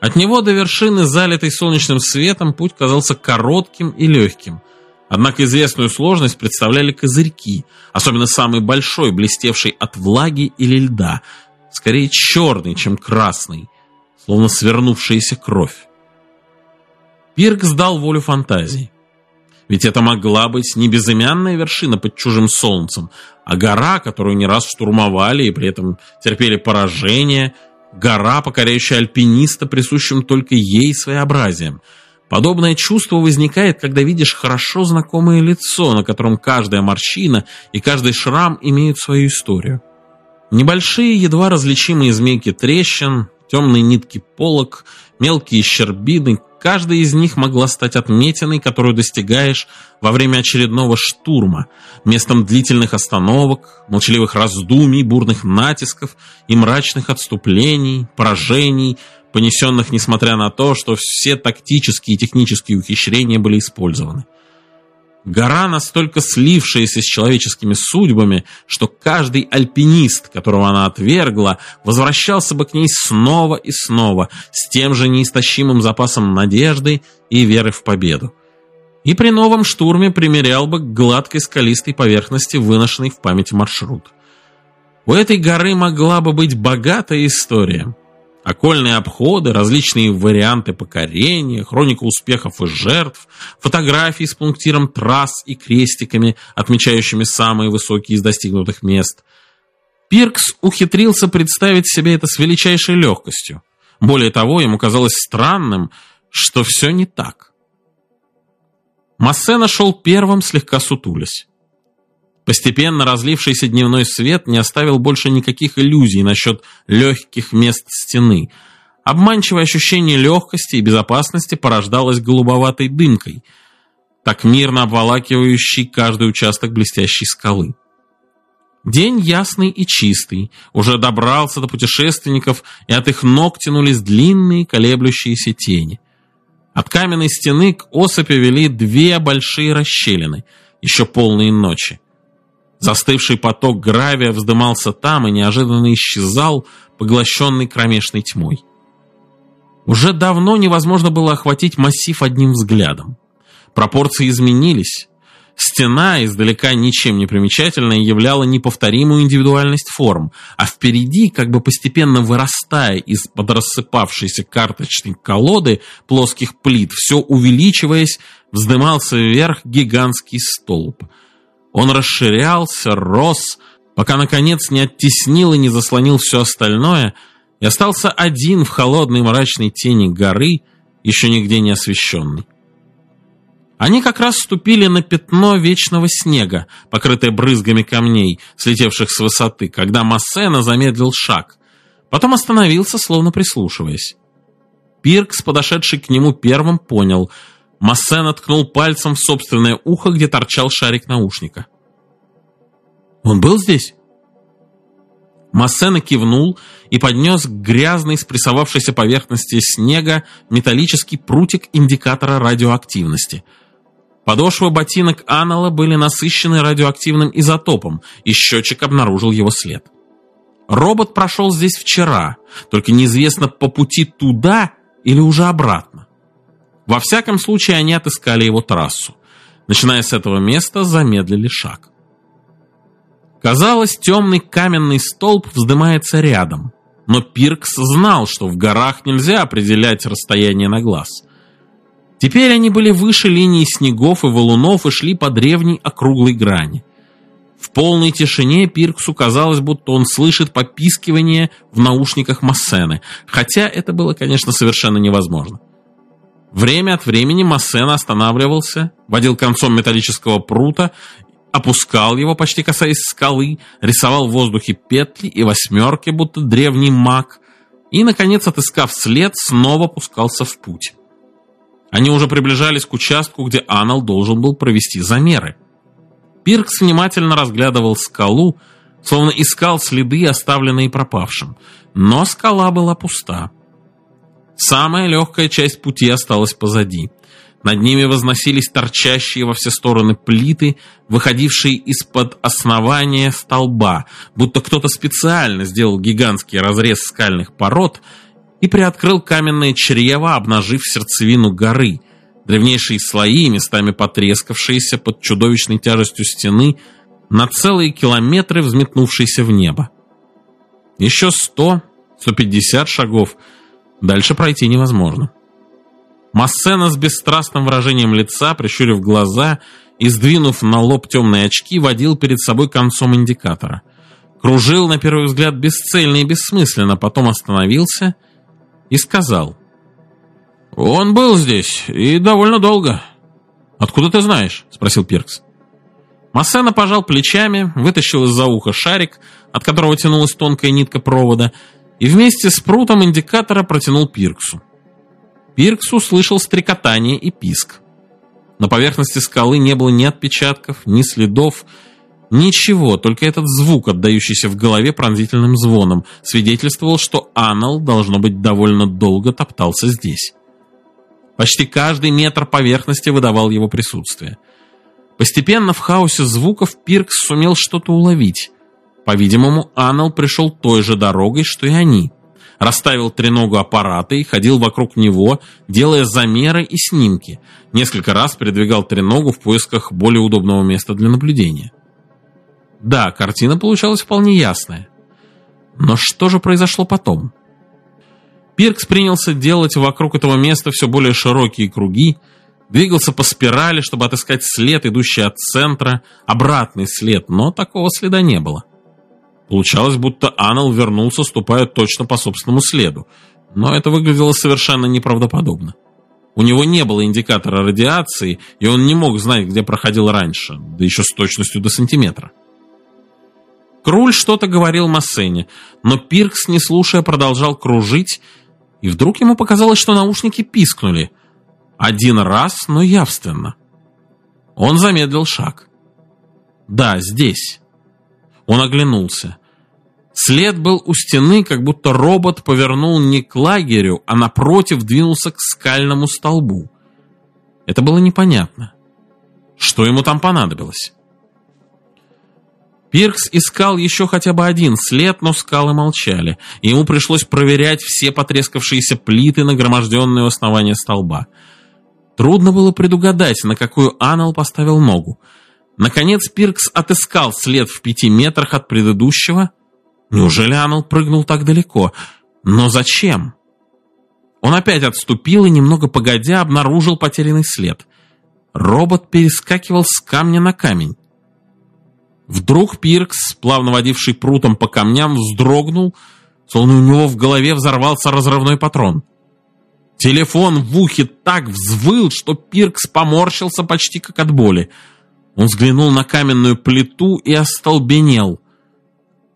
От него до вершины, залитой солнечным светом, путь казался коротким и легким. Однако известную сложность представляли козырьки, особенно самый большой, блестевший от влаги или льда, скорее черный, чем красный, словно свернувшаяся кровь. Пирк сдал волю фантазии. Ведь это могла быть не безымянная вершина под чужим солнцем, а гора, которую не раз штурмовали и при этом терпели поражение, гора, покоряющая альпиниста, присущим только ей своеобразием. Подобное чувство возникает, когда видишь хорошо знакомое лицо, на котором каждая морщина и каждый шрам имеют свою историю. Небольшие, едва различимые змейки трещин, темные нитки полок, мелкие щербины, Каждая из них могла стать отметиной, которую достигаешь во время очередного штурма, местом длительных остановок, молчаливых раздумий, бурных натисков и мрачных отступлений, поражений, понесенных несмотря на то, что все тактические и технические ухищрения были использованы. Гора, настолько слившаяся с человеческими судьбами, что каждый альпинист, которого она отвергла, возвращался бы к ней снова и снова, с тем же неистощимым запасом надежды и веры в победу. И при новом штурме примерял бы к гладкой скалистой поверхности выношенный в памяти маршрут. У этой горы могла бы быть богатая история – окольные обходы, различные варианты покорения, хроника успехов и жертв, фотографии с пунктиром трасс и крестиками, отмечающими самые высокие из достигнутых мест. Пиркс ухитрился представить себе это с величайшей легкостью. Более того, ему казалось странным, что все не так. Массена шел первым, слегка сутулясь. Постепенно разлившийся дневной свет не оставил больше никаких иллюзий насчет легких мест стены. Обманчивое ощущение легкости и безопасности порождалось голубоватой дымкой, так мирно обволакивающей каждый участок блестящей скалы. День ясный и чистый, уже добрался до путешественников, и от их ног тянулись длинные колеблющиеся тени. От каменной стены к осыпи вели две большие расщелины, еще полные ночи. Застывший поток гравия вздымался там и неожиданно исчезал, поглощенный кромешной тьмой. Уже давно невозможно было охватить массив одним взглядом. Пропорции изменились. Стена, издалека ничем не примечательная, являла неповторимую индивидуальность форм, а впереди, как бы постепенно вырастая из-под рассыпавшейся карточной колоды плоских плит, все увеличиваясь, вздымался вверх гигантский столб – он расширялся, рос, пока, наконец, не оттеснил и не заслонил все остальное, и остался один в холодной мрачной тени горы, еще нигде не освещенный. Они как раз ступили на пятно вечного снега, покрытое брызгами камней, слетевших с высоты, когда Массена замедлил шаг. Потом остановился, словно прислушиваясь. Пиркс, подошедший к нему первым, понял — Массен ткнул пальцем в собственное ухо, где торчал шарик наушника. «Он был здесь?» Массена кивнул и поднес к грязной спрессовавшейся поверхности снега металлический прутик индикатора радиоактивности. Подошвы ботинок Аннелла были насыщены радиоактивным изотопом, и счетчик обнаружил его след. Робот прошел здесь вчера, только неизвестно по пути туда или уже обратно. Во всяком случае, они отыскали его трассу. Начиная с этого места, замедлили шаг. Казалось, темный каменный столб вздымается рядом. Но Пиркс знал, что в горах нельзя определять расстояние на глаз. Теперь они были выше линии снегов и валунов и шли по древней округлой грани. В полной тишине Пирксу казалось, будто он слышит попискивание в наушниках Массены, хотя это было, конечно, совершенно невозможно. Время от времени Массен останавливался, водил концом металлического прута, опускал его, почти касаясь скалы, рисовал в воздухе петли и восьмерки, будто древний маг, и, наконец, отыскав след, снова пускался в путь. Они уже приближались к участку, где Аннел должен был провести замеры. Пиркс внимательно разглядывал скалу, словно искал следы, оставленные пропавшим. Но скала была пуста. Самая легкая часть пути осталась позади. Над ними возносились торчащие во все стороны плиты, выходившие из-под основания столба, будто кто-то специально сделал гигантский разрез скальных пород и приоткрыл каменное чрево, обнажив сердцевину горы, древнейшие слои, местами потрескавшиеся под чудовищной тяжестью стены, на целые километры взметнувшиеся в небо. Еще сто, сто пятьдесят шагов – Дальше пройти невозможно. Массена с бесстрастным выражением лица, прищурив глаза и сдвинув на лоб темные очки, водил перед собой концом индикатора. Кружил, на первый взгляд, бесцельно и бессмысленно, потом остановился и сказал. «Он был здесь, и довольно долго». «Откуда ты знаешь?» – спросил Пиркс. Массена пожал плечами, вытащил из-за уха шарик, от которого тянулась тонкая нитка провода, и вместе с прутом индикатора протянул Пирксу. Пиркс услышал стрекотание и писк. На поверхности скалы не было ни отпечатков, ни следов, ничего, только этот звук, отдающийся в голове пронзительным звоном, свидетельствовал, что Аннел, должно быть, довольно долго топтался здесь. Почти каждый метр поверхности выдавал его присутствие. Постепенно в хаосе звуков Пиркс сумел что-то уловить. По-видимому, Аннел пришел той же дорогой, что и они. Расставил треногу аппарата и ходил вокруг него, делая замеры и снимки. Несколько раз передвигал треногу в поисках более удобного места для наблюдения. Да, картина получалась вполне ясная. Но что же произошло потом? Пиркс принялся делать вокруг этого места все более широкие круги, двигался по спирали, чтобы отыскать след, идущий от центра, обратный след, но такого следа не было. Получалось, будто Аннел вернулся, ступая точно по собственному следу, но это выглядело совершенно неправдоподобно. У него не было индикатора радиации, и он не мог знать, где проходил раньше, да еще с точностью до сантиметра. Круль что-то говорил Массене, но Пиркс, не слушая, продолжал кружить, и вдруг ему показалось, что наушники пискнули. Один раз, но явственно. Он замедлил шаг. Да, здесь. Он оглянулся. След был у стены, как будто робот повернул не к лагерю, а напротив двинулся к скальному столбу. Это было непонятно. Что ему там понадобилось? Пиркс искал еще хотя бы один след, но скалы молчали, и ему пришлось проверять все потрескавшиеся плиты, нагроможденные у основания столба. Трудно было предугадать, на какую Аннел поставил ногу. Наконец Пиркс отыскал след в пяти метрах от предыдущего. Неужели Аннел прыгнул так далеко? Но зачем? Он опять отступил и, немного погодя, обнаружил потерянный след. Робот перескакивал с камня на камень. Вдруг Пиркс, плавно водивший прутом по камням, вздрогнул, словно у него в голове взорвался разрывной патрон. Телефон в ухе так взвыл, что Пиркс поморщился почти как от боли. Он взглянул на каменную плиту и остолбенел.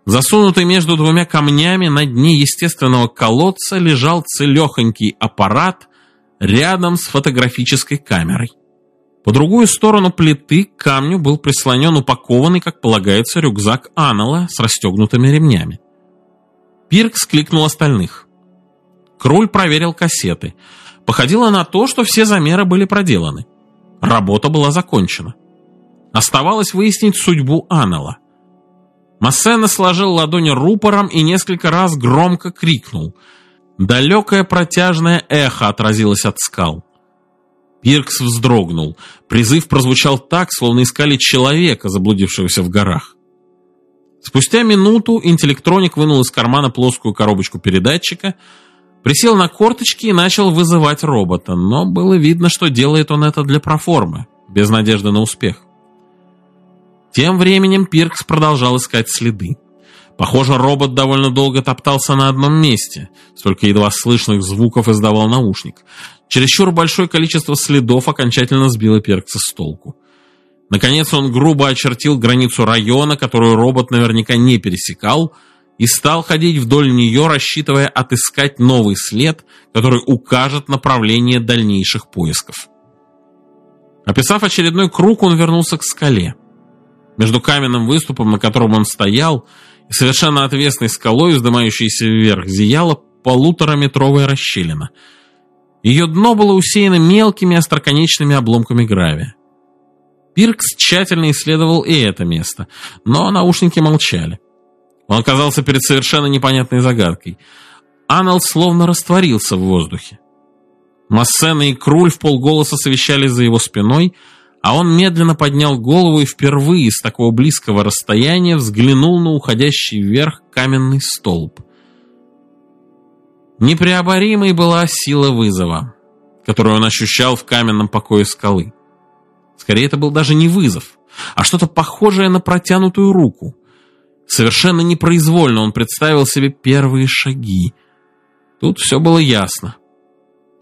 Засунутый между двумя камнями на дне естественного колодца лежал целехонький аппарат рядом с фотографической камерой. По другую сторону плиты к камню был прислонен упакованный, как полагается, рюкзак Аннела с расстегнутыми ремнями. Пиркс кликнул остальных. Кроль проверил кассеты. Походило на то, что все замеры были проделаны. Работа была закончена. Оставалось выяснить судьбу Аннела. Массена сложил ладони рупором и несколько раз громко крикнул. Далекое протяжное эхо отразилось от скал. Пиркс вздрогнул. Призыв прозвучал так, словно искали человека, заблудившегося в горах. Спустя минуту интеллектроник вынул из кармана плоскую коробочку передатчика, присел на корточки и начал вызывать робота, но было видно, что делает он это для проформы, без надежды на успех. Тем временем Пиркс продолжал искать следы. Похоже, робот довольно долго топтался на одном месте, столько едва слышных звуков издавал наушник. Чересчур большое количество следов окончательно сбило Перкса с толку. Наконец он грубо очертил границу района, которую робот наверняка не пересекал, и стал ходить вдоль нее, рассчитывая отыскать новый след, который укажет направление дальнейших поисков. Описав очередной круг, он вернулся к скале. Между каменным выступом, на котором он стоял, и совершенно отвесной скалой, вздымающейся вверх, зияла полутораметровая расщелина. Ее дно было усеяно мелкими остроконечными обломками гравия. Пиркс тщательно исследовал и это место, но наушники молчали. Он оказался перед совершенно непонятной загадкой. Аннел словно растворился в воздухе. Массена и Круль в полголоса совещались за его спиной, а он медленно поднял голову и впервые с такого близкого расстояния взглянул на уходящий вверх каменный столб. Непреоборимой была сила вызова. которую он ощущал в каменном покое скалы. Скорее, это был даже не вызов, а что-то похожее на протянутую руку. Совершенно непроизвольно он представил себе первые шаги. Тут все было ясно.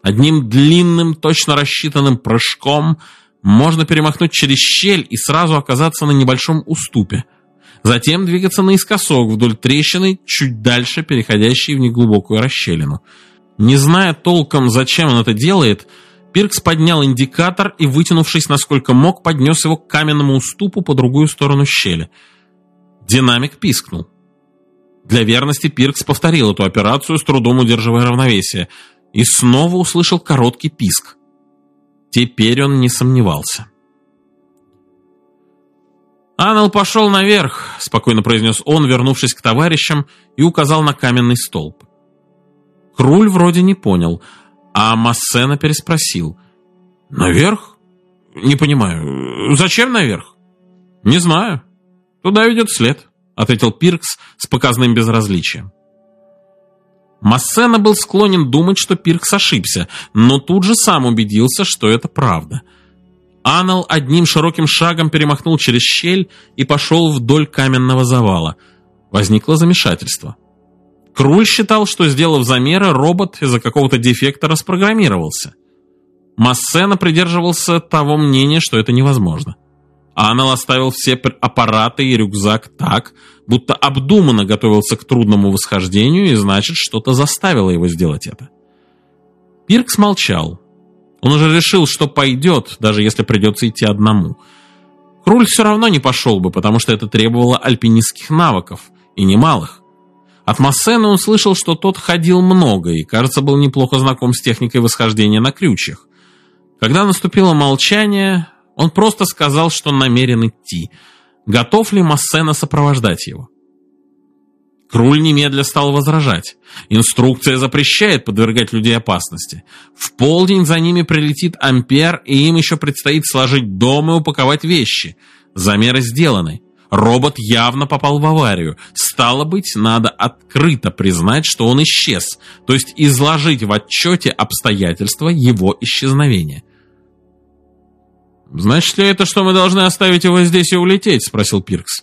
Одним длинным, точно рассчитанным прыжком можно перемахнуть через щель и сразу оказаться на небольшом уступе. Затем двигаться наискосок вдоль трещины, чуть дальше переходящей в неглубокую расщелину. Не зная толком, зачем он это делает, Пиркс поднял индикатор и, вытянувшись насколько мог, поднес его к каменному уступу по другую сторону щели. Динамик пискнул. Для верности Пиркс повторил эту операцию, с трудом удерживая равновесие, и снова услышал короткий писк. Теперь он не сомневался. «Анел пошел наверх», — спокойно произнес он, вернувшись к товарищам, и указал на каменный столб. Круль вроде не понял — а Массена переспросил. «Наверх? Не понимаю. Зачем наверх?» «Не знаю. Туда ведет след», — ответил Пиркс с показным безразличием. Массена был склонен думать, что Пиркс ошибся, но тут же сам убедился, что это правда. Анал одним широким шагом перемахнул через щель и пошел вдоль каменного завала. Возникло замешательство. Круль считал, что, сделав замеры, робот из-за какого-то дефекта распрограммировался. Массена придерживался того мнения, что это невозможно. Аннел оставил все аппараты и рюкзак так, будто обдуманно готовился к трудному восхождению, и значит, что-то заставило его сделать это. Пиркс молчал. Он уже решил, что пойдет, даже если придется идти одному. Круль все равно не пошел бы, потому что это требовало альпинистских навыков, и немалых. От Массена он слышал, что тот ходил много и, кажется, был неплохо знаком с техникой восхождения на крючьях. Когда наступило молчание, он просто сказал, что намерен идти. Готов ли Массена сопровождать его? Круль немедля стал возражать. Инструкция запрещает подвергать людей опасности. В полдень за ними прилетит Ампер, и им еще предстоит сложить дом и упаковать вещи. Замеры сделаны. Робот явно попал в аварию. Стало быть, надо открыто признать, что он исчез, то есть изложить в отчете обстоятельства его исчезновения. «Значит ли это, что мы должны оставить его здесь и улететь?» – спросил Пиркс.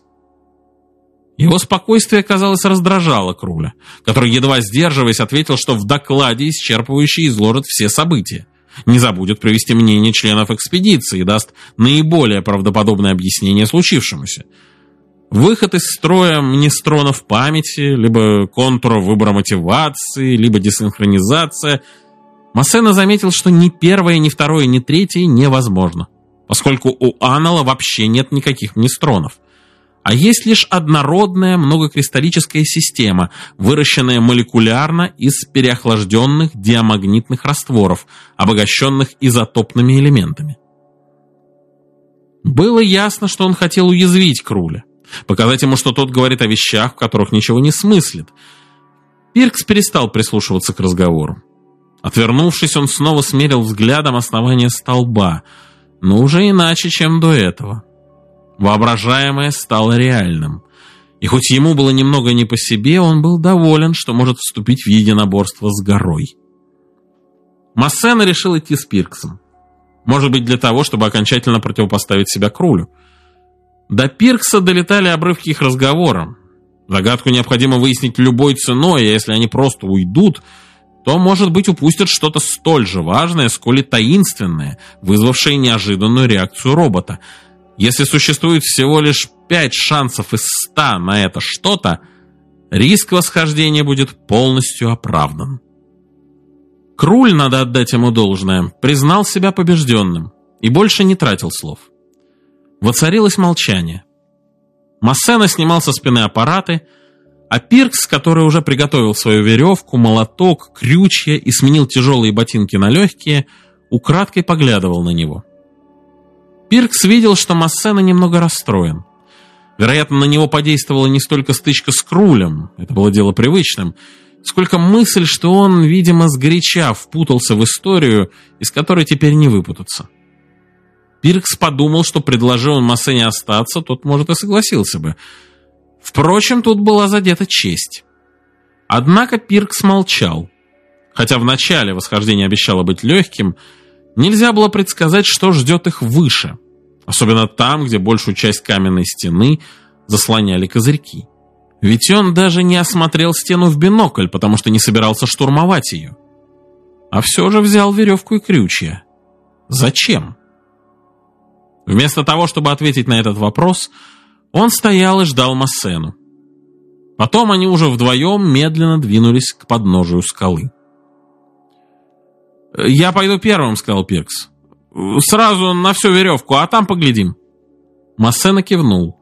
Его спокойствие, казалось, раздражало Круля, который, едва сдерживаясь, ответил, что в докладе исчерпывающе изложит все события. Не забудет привести мнение членов экспедиции и даст наиболее правдоподобное объяснение случившемуся – Выход из строя мнестронов памяти, либо контура выбора мотивации, либо десинхронизация. Массена заметил, что ни первое, ни второе, ни третье невозможно, поскольку у Анала вообще нет никаких мнестронов. А есть лишь однородная многокристаллическая система, выращенная молекулярно из переохлажденных диамагнитных растворов, обогащенных изотопными элементами. Было ясно, что он хотел уязвить Круля. Показать ему, что тот говорит о вещах, в которых ничего не смыслит. Пиркс перестал прислушиваться к разговору. Отвернувшись, он снова смерил взглядом основание столба, но уже иначе, чем до этого. Воображаемое стало реальным. И хоть ему было немного не по себе, он был доволен, что может вступить в единоборство с горой. Массена решил идти с Пирксом. Может быть, для того, чтобы окончательно противопоставить себя Крулю. До Пиркса долетали обрывки их разговора. Загадку необходимо выяснить любой ценой, а если они просто уйдут, то, может быть, упустят что-то столь же важное, сколь и таинственное, вызвавшее неожиданную реакцию робота. Если существует всего лишь пять шансов из ста на это что-то, риск восхождения будет полностью оправдан. Круль, надо отдать ему должное, признал себя побежденным и больше не тратил слов. Воцарилось молчание. Массена снимал со спины аппараты, а Пиркс, который уже приготовил свою веревку, молоток, крючья и сменил тяжелые ботинки на легкие, украдкой поглядывал на него. Пиркс видел, что Массена немного расстроен. Вероятно, на него подействовала не столько стычка с Крулем, это было дело привычным, сколько мысль, что он, видимо, сгоряча впутался в историю, из которой теперь не выпутаться. Пиркс подумал, что предложил он Массене остаться, тот, может, и согласился бы. Впрочем, тут была задета честь. Однако Пиркс молчал. Хотя в начале восхождение обещало быть легким, нельзя было предсказать, что ждет их выше, особенно там, где большую часть каменной стены заслоняли козырьки. Ведь он даже не осмотрел стену в бинокль, потому что не собирался штурмовать ее. А все же взял веревку и крючья. Зачем? Вместо того, чтобы ответить на этот вопрос, он стоял и ждал Массену. Потом они уже вдвоем медленно двинулись к подножию скалы. «Я пойду первым», — сказал Пиркс. «Сразу на всю веревку, а там поглядим». Массена кивнул.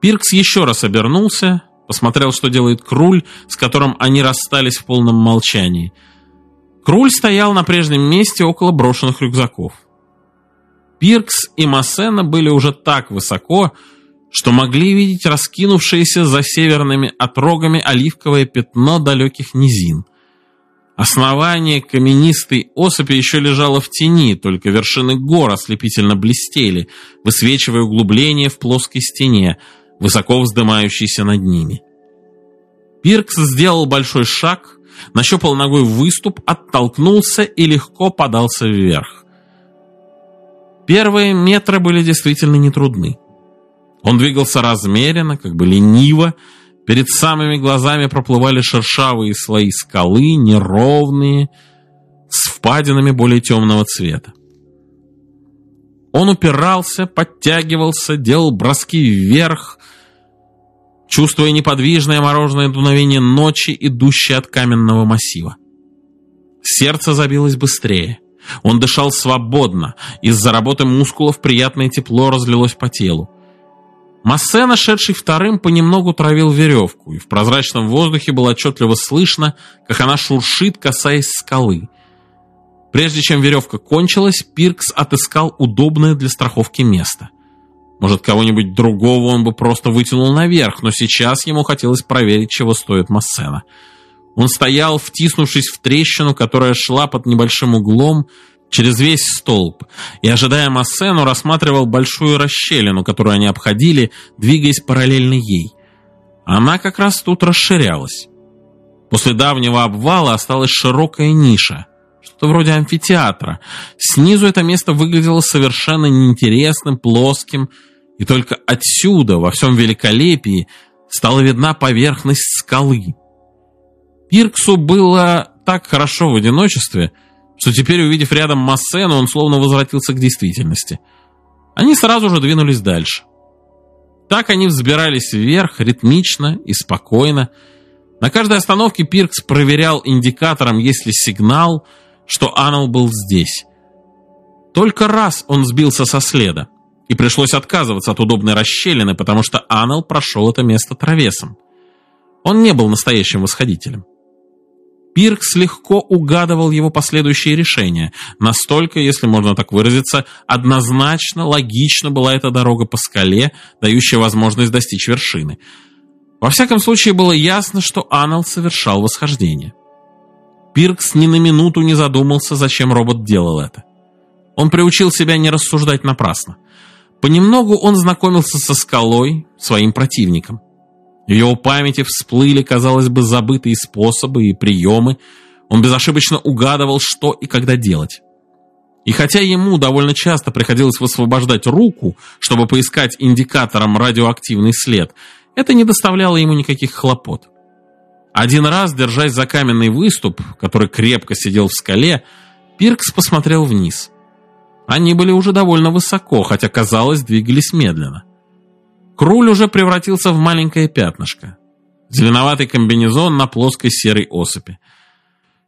Пиркс еще раз обернулся, посмотрел, что делает Круль, с которым они расстались в полном молчании. Круль стоял на прежнем месте около брошенных рюкзаков. Пиркс и Массена были уже так высоко, что могли видеть раскинувшееся за северными отрогами оливковое пятно далеких низин. Основание каменистой осыпи еще лежало в тени, только вершины гор ослепительно блестели, высвечивая углубление в плоской стене, высоко вздымающейся над ними. Пиркс сделал большой шаг, нащупал ногой выступ, оттолкнулся и легко подался вверх. Первые метры были действительно нетрудны. Он двигался размеренно, как бы лениво, перед самыми глазами проплывали шершавые слои скалы, неровные, с впадинами более темного цвета. Он упирался, подтягивался, делал броски вверх, чувствуя неподвижное мороженое дуновение ночи, идущее от каменного массива. Сердце забилось быстрее. Он дышал свободно. Из-за работы мускулов приятное тепло разлилось по телу. Массена, шедший вторым, понемногу травил веревку, и в прозрачном воздухе было отчетливо слышно, как она шуршит, касаясь скалы. Прежде чем веревка кончилась, Пиркс отыскал удобное для страховки место. Может, кого-нибудь другого он бы просто вытянул наверх, но сейчас ему хотелось проверить, чего стоит Массена. Он стоял, втиснувшись в трещину, которая шла под небольшим углом, через весь столб и, ожидая Массену, рассматривал большую расщелину, которую они обходили, двигаясь параллельно ей. Она как раз тут расширялась. После давнего обвала осталась широкая ниша, что-то вроде амфитеатра. Снизу это место выглядело совершенно неинтересным, плоским, и только отсюда, во всем великолепии, стала видна поверхность скалы. Пирксу было так хорошо в одиночестве, что теперь, увидев рядом Массену, он словно возвратился к действительности. Они сразу же двинулись дальше. Так они взбирались вверх, ритмично и спокойно. На каждой остановке Пиркс проверял индикатором, есть ли сигнал, что Аннел был здесь. Только раз он сбился со следа, и пришлось отказываться от удобной расщелины, потому что Аннел прошел это место травесом. Он не был настоящим восходителем. Пиркс легко угадывал его последующие решения. Настолько, если можно так выразиться, однозначно, логично была эта дорога по скале, дающая возможность достичь вершины. Во всяком случае, было ясно, что Аннел совершал восхождение. Пиркс ни на минуту не задумался, зачем робот делал это. Он приучил себя не рассуждать напрасно. Понемногу он знакомился со скалой, своим противником. В его памяти всплыли, казалось бы, забытые способы и приемы. Он безошибочно угадывал, что и когда делать. И хотя ему довольно часто приходилось высвобождать руку, чтобы поискать индикатором радиоактивный след, это не доставляло ему никаких хлопот. Один раз, держась за каменный выступ, который крепко сидел в скале, Пиркс посмотрел вниз. Они были уже довольно высоко, хотя, казалось, двигались медленно. Круль уже превратился в маленькое пятнышко. Зеленоватый комбинезон на плоской серой осыпи.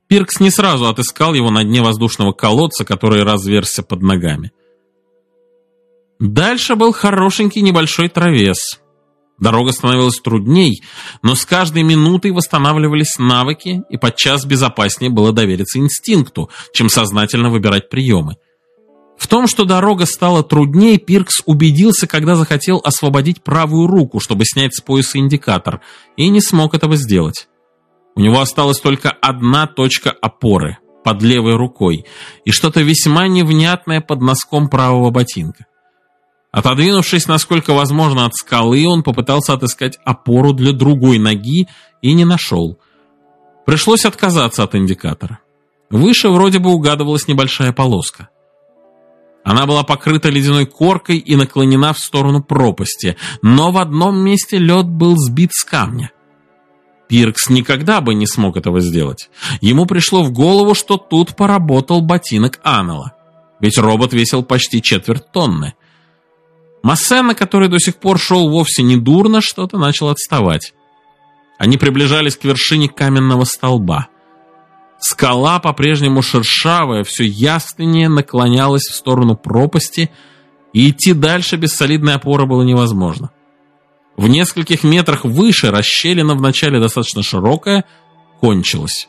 Пиркс не сразу отыскал его на дне воздушного колодца, который разверзся под ногами. Дальше был хорошенький небольшой травес. Дорога становилась трудней, но с каждой минутой восстанавливались навыки, и подчас безопаснее было довериться инстинкту, чем сознательно выбирать приемы. В том, что дорога стала труднее, Пиркс убедился, когда захотел освободить правую руку, чтобы снять с пояса индикатор, и не смог этого сделать. У него осталась только одна точка опоры под левой рукой и что-то весьма невнятное под носком правого ботинка. Отодвинувшись, насколько возможно, от скалы, он попытался отыскать опору для другой ноги и не нашел. Пришлось отказаться от индикатора. Выше вроде бы угадывалась небольшая полоска. Она была покрыта ледяной коркой и наклонена в сторону пропасти, но в одном месте лед был сбит с камня. Пиркс никогда бы не смог этого сделать. Ему пришло в голову, что тут поработал ботинок Аннела. Ведь робот весил почти четверть тонны. Массена, который до сих пор шел вовсе не дурно, что-то начал отставать. Они приближались к вершине каменного столба. Скала, по-прежнему шершавая, все яснее наклонялась в сторону пропасти, и идти дальше без солидной опоры было невозможно. В нескольких метрах выше расщелина, вначале достаточно широкая, кончилась.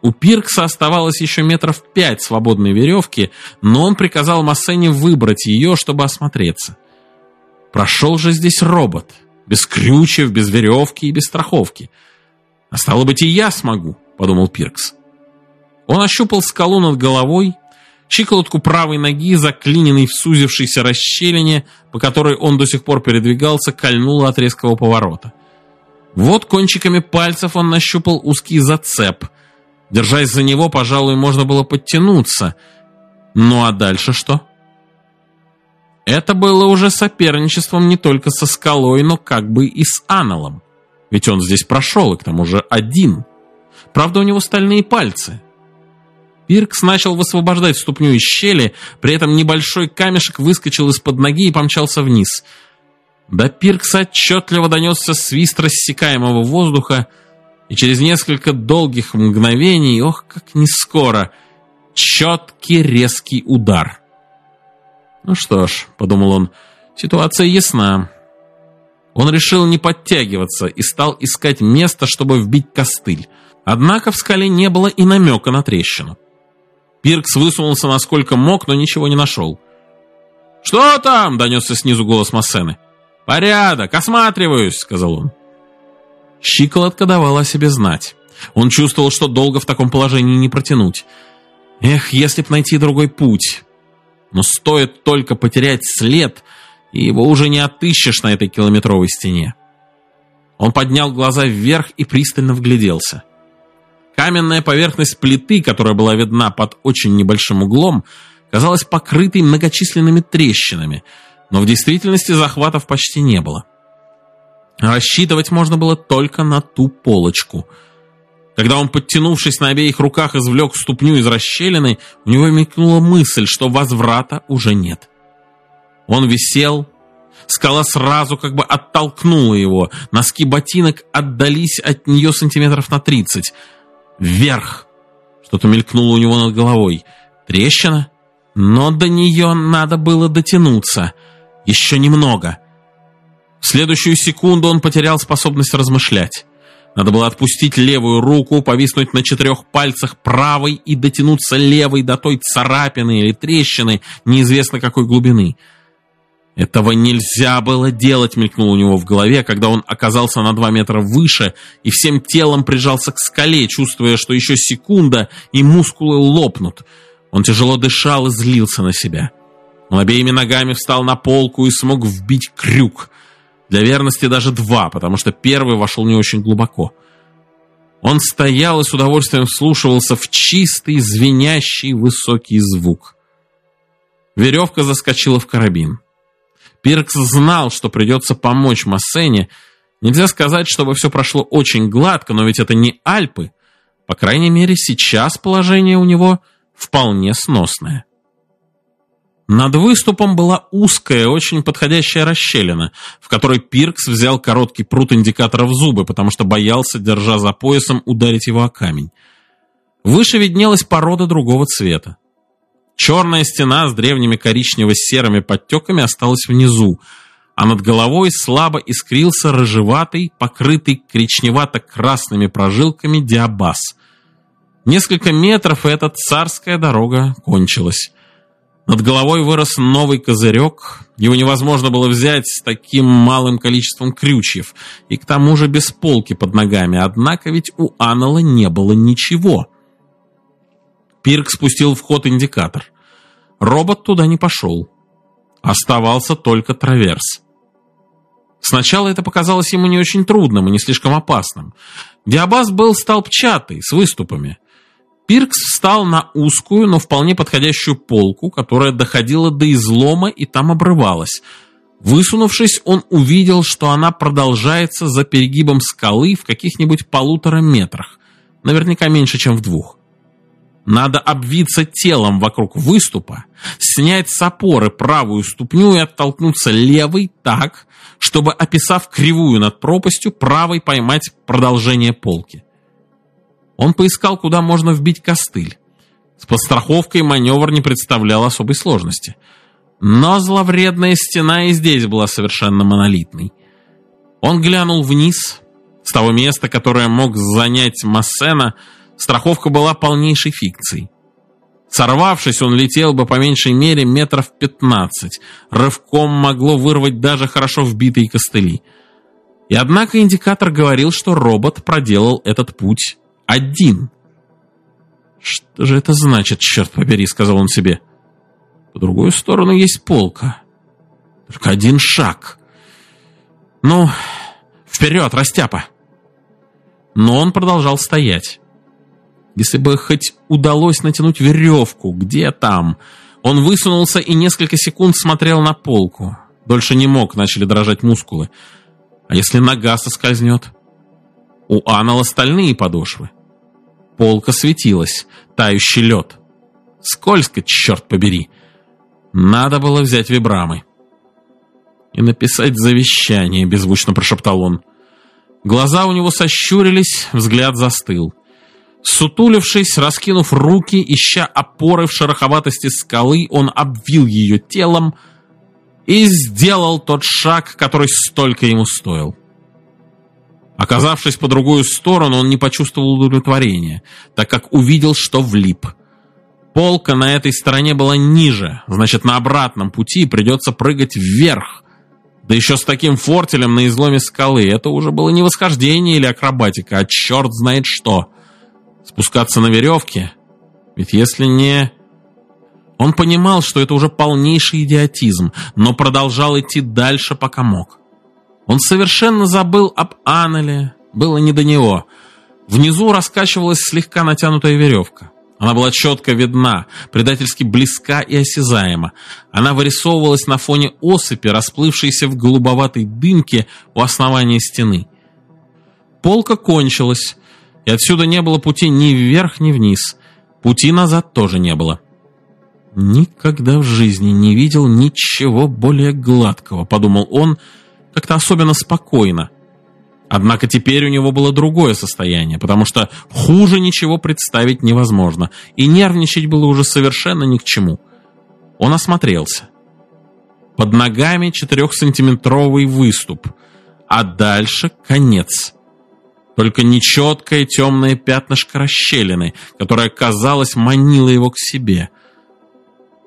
У Пиркса оставалось еще метров пять свободной веревки, но он приказал Массене выбрать ее, чтобы осмотреться. Прошел же здесь робот, без крючев, без веревки и без страховки. А стало быть, и я смогу, подумал Пиркс. Он ощупал скалу над головой, щиколотку правой ноги, заклиненной в сузившейся расщелине, по которой он до сих пор передвигался, кольнуло от резкого поворота. Вот кончиками пальцев он нащупал узкий зацеп. Держась за него, пожалуй, можно было подтянуться. Ну а дальше что? Это было уже соперничеством не только со скалой, но как бы и с Аналом. Ведь он здесь прошел, и к тому же один. Правда, у него стальные пальцы. Пиркс начал высвобождать ступню из щели, при этом небольшой камешек выскочил из-под ноги и помчался вниз. До Пиркса отчетливо донесся свист рассекаемого воздуха, и через несколько долгих мгновений, ох, как не скоро, четкий резкий удар. «Ну что ж», — подумал он, — «ситуация ясна». Он решил не подтягиваться и стал искать место, чтобы вбить костыль. Однако в скале не было и намека на трещину. Пиркс высунулся насколько мог, но ничего не нашел. «Что там?» — донесся снизу голос Массены. «Порядок, осматриваюсь», — сказал он. Щиколотка давала о себе знать. Он чувствовал, что долго в таком положении не протянуть. Эх, если б найти другой путь. Но стоит только потерять след, и его уже не отыщешь на этой километровой стене. Он поднял глаза вверх и пристально вгляделся. Каменная поверхность плиты, которая была видна под очень небольшим углом, казалась покрытой многочисленными трещинами, но в действительности захватов почти не было. Рассчитывать можно было только на ту полочку. Когда он, подтянувшись на обеих руках, извлек ступню из расщелины, у него мелькнула мысль, что возврата уже нет. Он висел, скала сразу как бы оттолкнула его, носки ботинок отдались от нее сантиметров на тридцать — Вверх! Что-то мелькнуло у него над головой. Трещина? Но до нее надо было дотянуться. Еще немного. В следующую секунду он потерял способность размышлять. Надо было отпустить левую руку, повиснуть на четырех пальцах правой и дотянуться левой до той царапины или трещины неизвестно какой глубины. Этого нельзя было делать, мелькнуло у него в голове, когда он оказался на два метра выше и всем телом прижался к скале, чувствуя, что еще секунда и мускулы лопнут. Он тяжело дышал и злился на себя. Он обеими ногами встал на полку и смог вбить крюк. Для верности даже два, потому что первый вошел не очень глубоко. Он стоял и с удовольствием вслушивался в чистый, звенящий, высокий звук. Веревка заскочила в карабин. Пиркс знал, что придется помочь Массене. Нельзя сказать, чтобы все прошло очень гладко, но ведь это не Альпы. По крайней мере, сейчас положение у него вполне сносное. Над выступом была узкая, очень подходящая расщелина, в которой Пиркс взял короткий прут индикатора в зубы, потому что боялся, держа за поясом, ударить его о камень. Выше виднелась порода другого цвета. Черная стена с древними коричнево-серыми подтеками осталась внизу, а над головой слабо искрился рыжеватый, покрытый коричневато-красными прожилками диабаз. Несколько метров, и эта царская дорога кончилась. Над головой вырос новый козырек. Его невозможно было взять с таким малым количеством крючьев, и к тому же без полки под ногами. Однако ведь у Аннела не было ничего. Пирк спустил в ход индикатор. Робот туда не пошел. Оставался только траверс. Сначала это показалось ему не очень трудным и не слишком опасным. Диабаз был столбчатый, с выступами. Пиркс встал на узкую, но вполне подходящую полку, которая доходила до излома и там обрывалась. Высунувшись, он увидел, что она продолжается за перегибом скалы в каких-нибудь полутора метрах, наверняка меньше, чем в двух. Надо обвиться телом вокруг выступа, снять с опоры правую ступню и оттолкнуться левой так, чтобы, описав кривую над пропастью, правой поймать продолжение полки. Он поискал, куда можно вбить костыль. С подстраховкой маневр не представлял особой сложности. Но зловредная стена и здесь была совершенно монолитной. Он глянул вниз. С того места, которое мог занять Массена, страховка была полнейшей фикцией. Сорвавшись, он летел бы по меньшей мере метров пятнадцать. Рывком могло вырвать даже хорошо вбитые костыли. И однако индикатор говорил, что робот проделал этот путь один. «Что же это значит, черт побери?» — сказал он себе. «По другую сторону есть полка. Только один шаг. Ну, вперед, растяпа!» Но он продолжал стоять. Если бы хоть удалось натянуть веревку, где там? Он высунулся и несколько секунд смотрел на полку. Дольше не мог, начали дрожать мускулы. А если нога соскользнет? У Аннела стальные подошвы. Полка светилась, тающий лед. Скользко, черт побери. Надо было взять вибрамы. И написать завещание, беззвучно прошептал он. Глаза у него сощурились, взгляд застыл. Сутулившись, раскинув руки, ища опоры в шероховатости скалы, он обвил ее телом и сделал тот шаг, который столько ему стоил. Оказавшись по другую сторону, он не почувствовал удовлетворения, так как увидел, что влип. Полка на этой стороне была ниже, значит, на обратном пути придется прыгать вверх. Да еще с таким фортелем на изломе скалы. Это уже было не восхождение или акробатика, а черт знает что. Спускаться на веревке? Ведь если не... Он понимал, что это уже полнейший идиотизм, но продолжал идти дальше, пока мог. Он совершенно забыл об Аннеле, было не до него. Внизу раскачивалась слегка натянутая веревка. Она была четко видна, предательски близка и осязаема. Она вырисовывалась на фоне осыпи, расплывшейся в голубоватой дымке у основания стены. Полка кончилась, и отсюда не было пути ни вверх, ни вниз. Пути назад тоже не было. «Никогда в жизни не видел ничего более гладкого», — подумал он, — как-то особенно спокойно. Однако теперь у него было другое состояние, потому что хуже ничего представить невозможно, и нервничать было уже совершенно ни к чему. Он осмотрелся. Под ногами четырехсантиметровый выступ, а дальше конец. Только нечеткое темное пятнышко расщелины, которое, казалось, манило его к себе –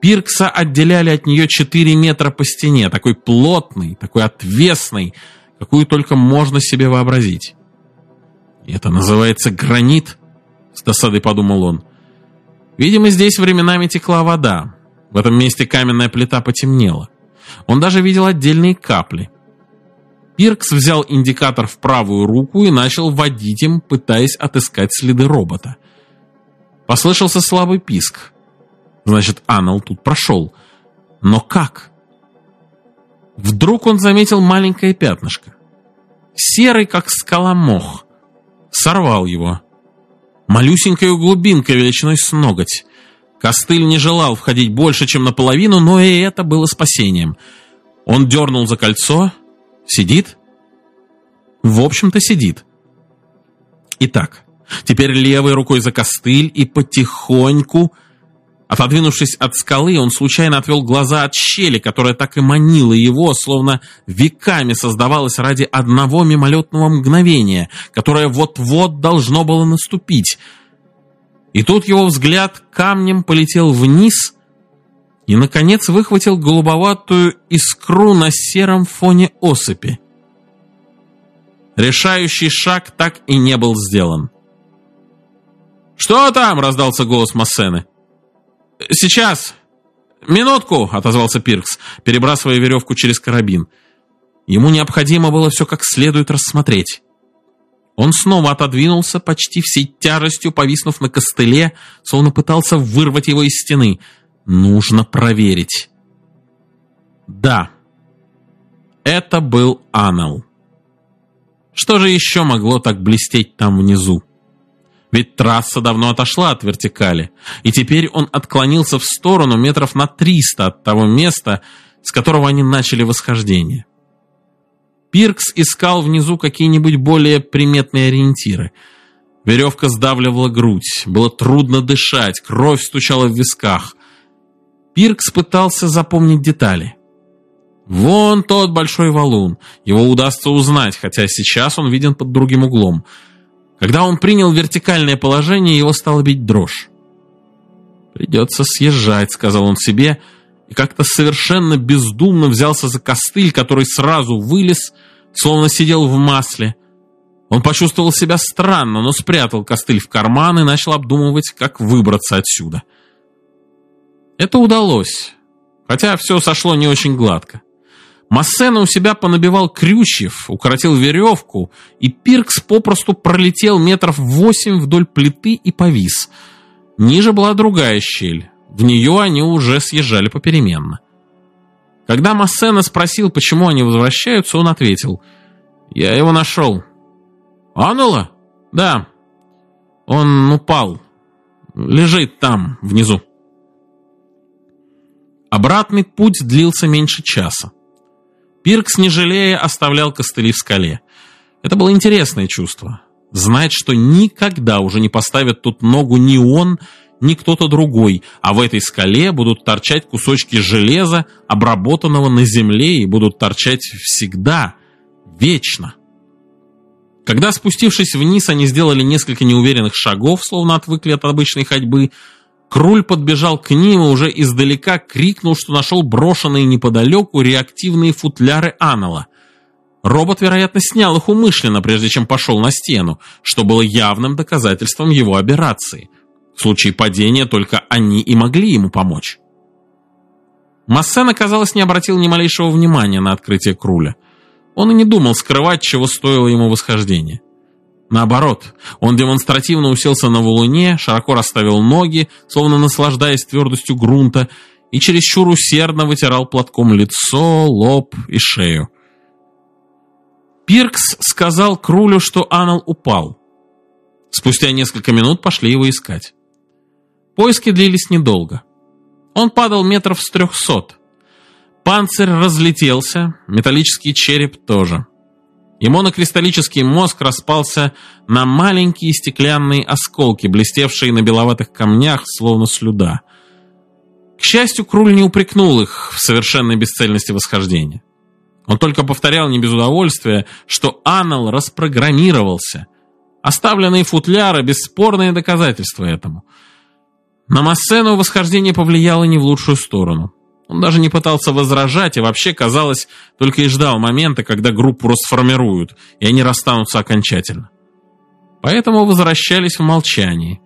Пиркса отделяли от нее 4 метра по стене, такой плотный, такой отвесный, какую только можно себе вообразить. «Это называется гранит?» — с досадой подумал он. Видимо, здесь временами текла вода. В этом месте каменная плита потемнела. Он даже видел отдельные капли. Пиркс взял индикатор в правую руку и начал водить им, пытаясь отыскать следы робота. Послышался слабый писк. Значит, Аннел тут прошел. Но как? Вдруг он заметил маленькое пятнышко. Серый, как скала мох. Сорвал его. Малюсенькая глубинка величиной с ноготь. Костыль не желал входить больше, чем наполовину, но и это было спасением. Он дернул за кольцо. Сидит? В общем-то, сидит. Итак, теперь левой рукой за костыль и потихоньку Отодвинувшись от скалы, он случайно отвел глаза от щели, которая так и манила его, словно веками создавалась ради одного мимолетного мгновения, которое вот-вот должно было наступить. И тут его взгляд камнем полетел вниз и, наконец, выхватил голубоватую искру на сером фоне осыпи. Решающий шаг так и не был сделан. «Что там?» — раздался голос Массены. «Сейчас! Минутку!» — отозвался Пиркс, перебрасывая веревку через карабин. Ему необходимо было все как следует рассмотреть. Он снова отодвинулся, почти всей тяжестью повиснув на костыле, словно пытался вырвать его из стены. Нужно проверить. Да, это был Анел. Что же еще могло так блестеть там внизу? Ведь трасса давно отошла от вертикали, и теперь он отклонился в сторону метров на 300 от того места, с которого они начали восхождение. Пиркс искал внизу какие-нибудь более приметные ориентиры. Веревка сдавливала грудь, было трудно дышать, кровь стучала в висках. Пиркс пытался запомнить детали. Вон тот большой валун, его удастся узнать, хотя сейчас он виден под другим углом. Когда он принял вертикальное положение, его стало бить дрожь. «Придется съезжать», — сказал он себе, — и как-то совершенно бездумно взялся за костыль, который сразу вылез, словно сидел в масле. Он почувствовал себя странно, но спрятал костыль в карман и начал обдумывать, как выбраться отсюда. Это удалось, хотя все сошло не очень гладко. Массена у себя понабивал крючев, укоротил веревку, и Пиркс попросту пролетел метров восемь вдоль плиты и повис. Ниже была другая щель. В нее они уже съезжали попеременно. Когда Массена спросил, почему они возвращаются, он ответил. «Я его нашел». «Анула?» «Да. Он упал. Лежит там, внизу». Обратный путь длился меньше часа. Пиркс, не жалея, оставлял костыли в скале. Это было интересное чувство. Знать, что никогда уже не поставят тут ногу ни он, ни кто-то другой, а в этой скале будут торчать кусочки железа, обработанного на земле, и будут торчать всегда, вечно. Когда, спустившись вниз, они сделали несколько неуверенных шагов, словно отвыкли от обычной ходьбы, Круль подбежал к ним и уже издалека крикнул, что нашел брошенные неподалеку реактивные футляры Анала. Робот, вероятно, снял их умышленно, прежде чем пошел на стену, что было явным доказательством его операции – в случае падения только они и могли ему помочь. Массен, казалось, не обратил ни малейшего внимания на открытие Круля. Он и не думал скрывать, чего стоило ему восхождение. Наоборот, он демонстративно уселся на валуне, широко расставил ноги, словно наслаждаясь твердостью грунта, и чересчур усердно вытирал платком лицо, лоб и шею. Пиркс сказал Крулю, что Анал упал. Спустя несколько минут пошли его искать. Поиски длились недолго. Он падал метров с трехсот. Панцирь разлетелся, металлический череп тоже. И монокристаллический мозг распался на маленькие стеклянные осколки, блестевшие на беловатых камнях, словно слюда. К счастью, Круль не упрекнул их в совершенной бесцельности восхождения. Он только повторял не без удовольствия, что Аннел распрограммировался. Оставленные футляры – бесспорные доказательства этому – на Массену восхождение повлияло не в лучшую сторону. Он даже не пытался возражать и вообще, казалось, только и ждал момента, когда группу расформируют, и они расстанутся окончательно. Поэтому возвращались в молчании.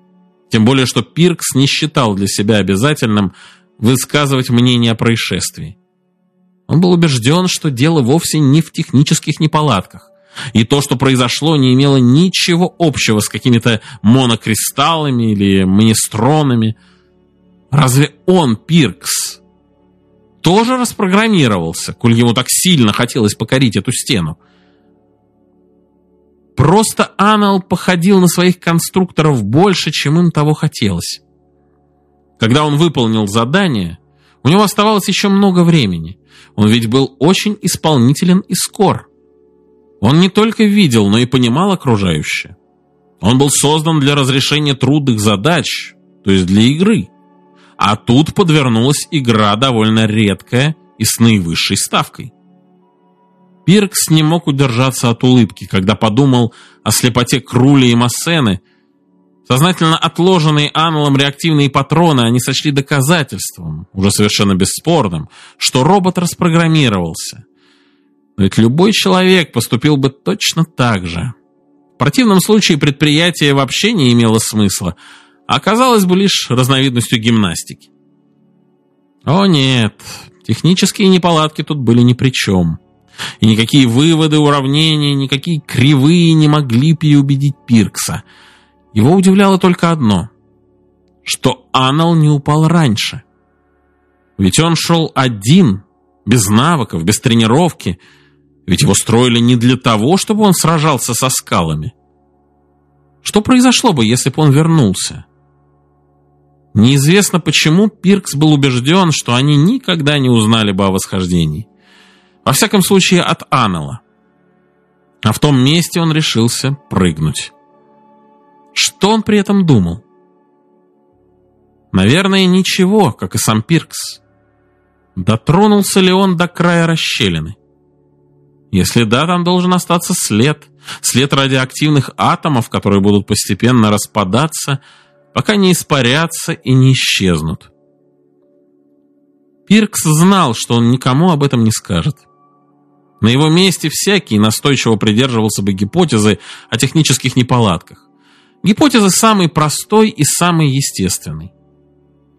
Тем более, что Пиркс не считал для себя обязательным высказывать мнение о происшествии. Он был убежден, что дело вовсе не в технических неполадках, и то, что произошло, не имело ничего общего с какими-то монокристаллами или манистронами. Разве он, Пиркс, тоже распрограммировался, коль ему так сильно хотелось покорить эту стену? Просто Анал походил на своих конструкторов больше, чем им того хотелось. Когда он выполнил задание, у него оставалось еще много времени. Он ведь был очень исполнителен и скор. Он не только видел, но и понимал окружающее. Он был создан для разрешения трудных задач, то есть для игры. А тут подвернулась игра довольно редкая и с наивысшей ставкой. Пиркс не мог удержаться от улыбки, когда подумал о слепоте Крули и Массены. Сознательно отложенные Аннелом реактивные патроны они сочли доказательством, уже совершенно бесспорным, что робот распрограммировался – но ведь любой человек поступил бы точно так же. В противном случае предприятие вообще не имело смысла, оказалось бы лишь разновидностью гимнастики. О нет, технические неполадки тут были ни при чем. И никакие выводы, уравнения, никакие кривые не могли переубедить Пиркса. Его удивляло только одно, что Аннел не упал раньше. Ведь он шел один, без навыков, без тренировки. Ведь его строили не для того, чтобы он сражался со скалами. Что произошло бы, если бы он вернулся? Неизвестно почему Пиркс был убежден, что они никогда не узнали бы о восхождении. Во всяком случае, от Аннела. А в том месте он решился прыгнуть. Что он при этом думал? Наверное, ничего, как и сам Пиркс. Дотронулся ли он до края расщелины? Если да, там должен остаться след. След радиоактивных атомов, которые будут постепенно распадаться, пока не испарятся и не исчезнут. Пиркс знал, что он никому об этом не скажет. На его месте всякий настойчиво придерживался бы гипотезы о технических неполадках. Гипотеза самый простой и самый естественный.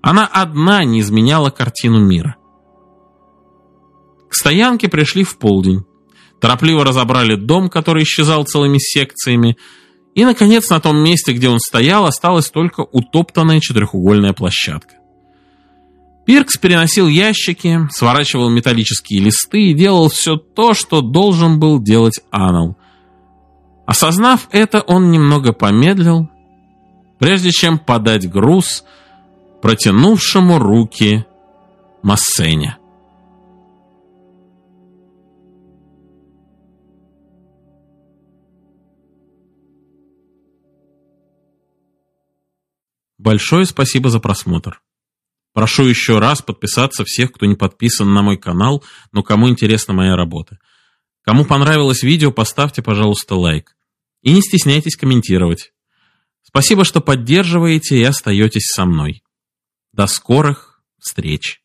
Она одна не изменяла картину мира. К стоянке пришли в полдень. Торопливо разобрали дом, который исчезал целыми секциями, и, наконец, на том месте, где он стоял, осталась только утоптанная четырехугольная площадка. Пиркс переносил ящики, сворачивал металлические листы и делал все то, что должен был делать Аннел. Осознав это, он немного помедлил, прежде чем подать груз протянувшему руки Массене. Большое спасибо за просмотр. Прошу еще раз подписаться всех, кто не подписан на мой канал, но кому интересна моя работа. Кому понравилось видео, поставьте, пожалуйста, лайк. И не стесняйтесь комментировать. Спасибо, что поддерживаете и остаетесь со мной. До скорых встреч!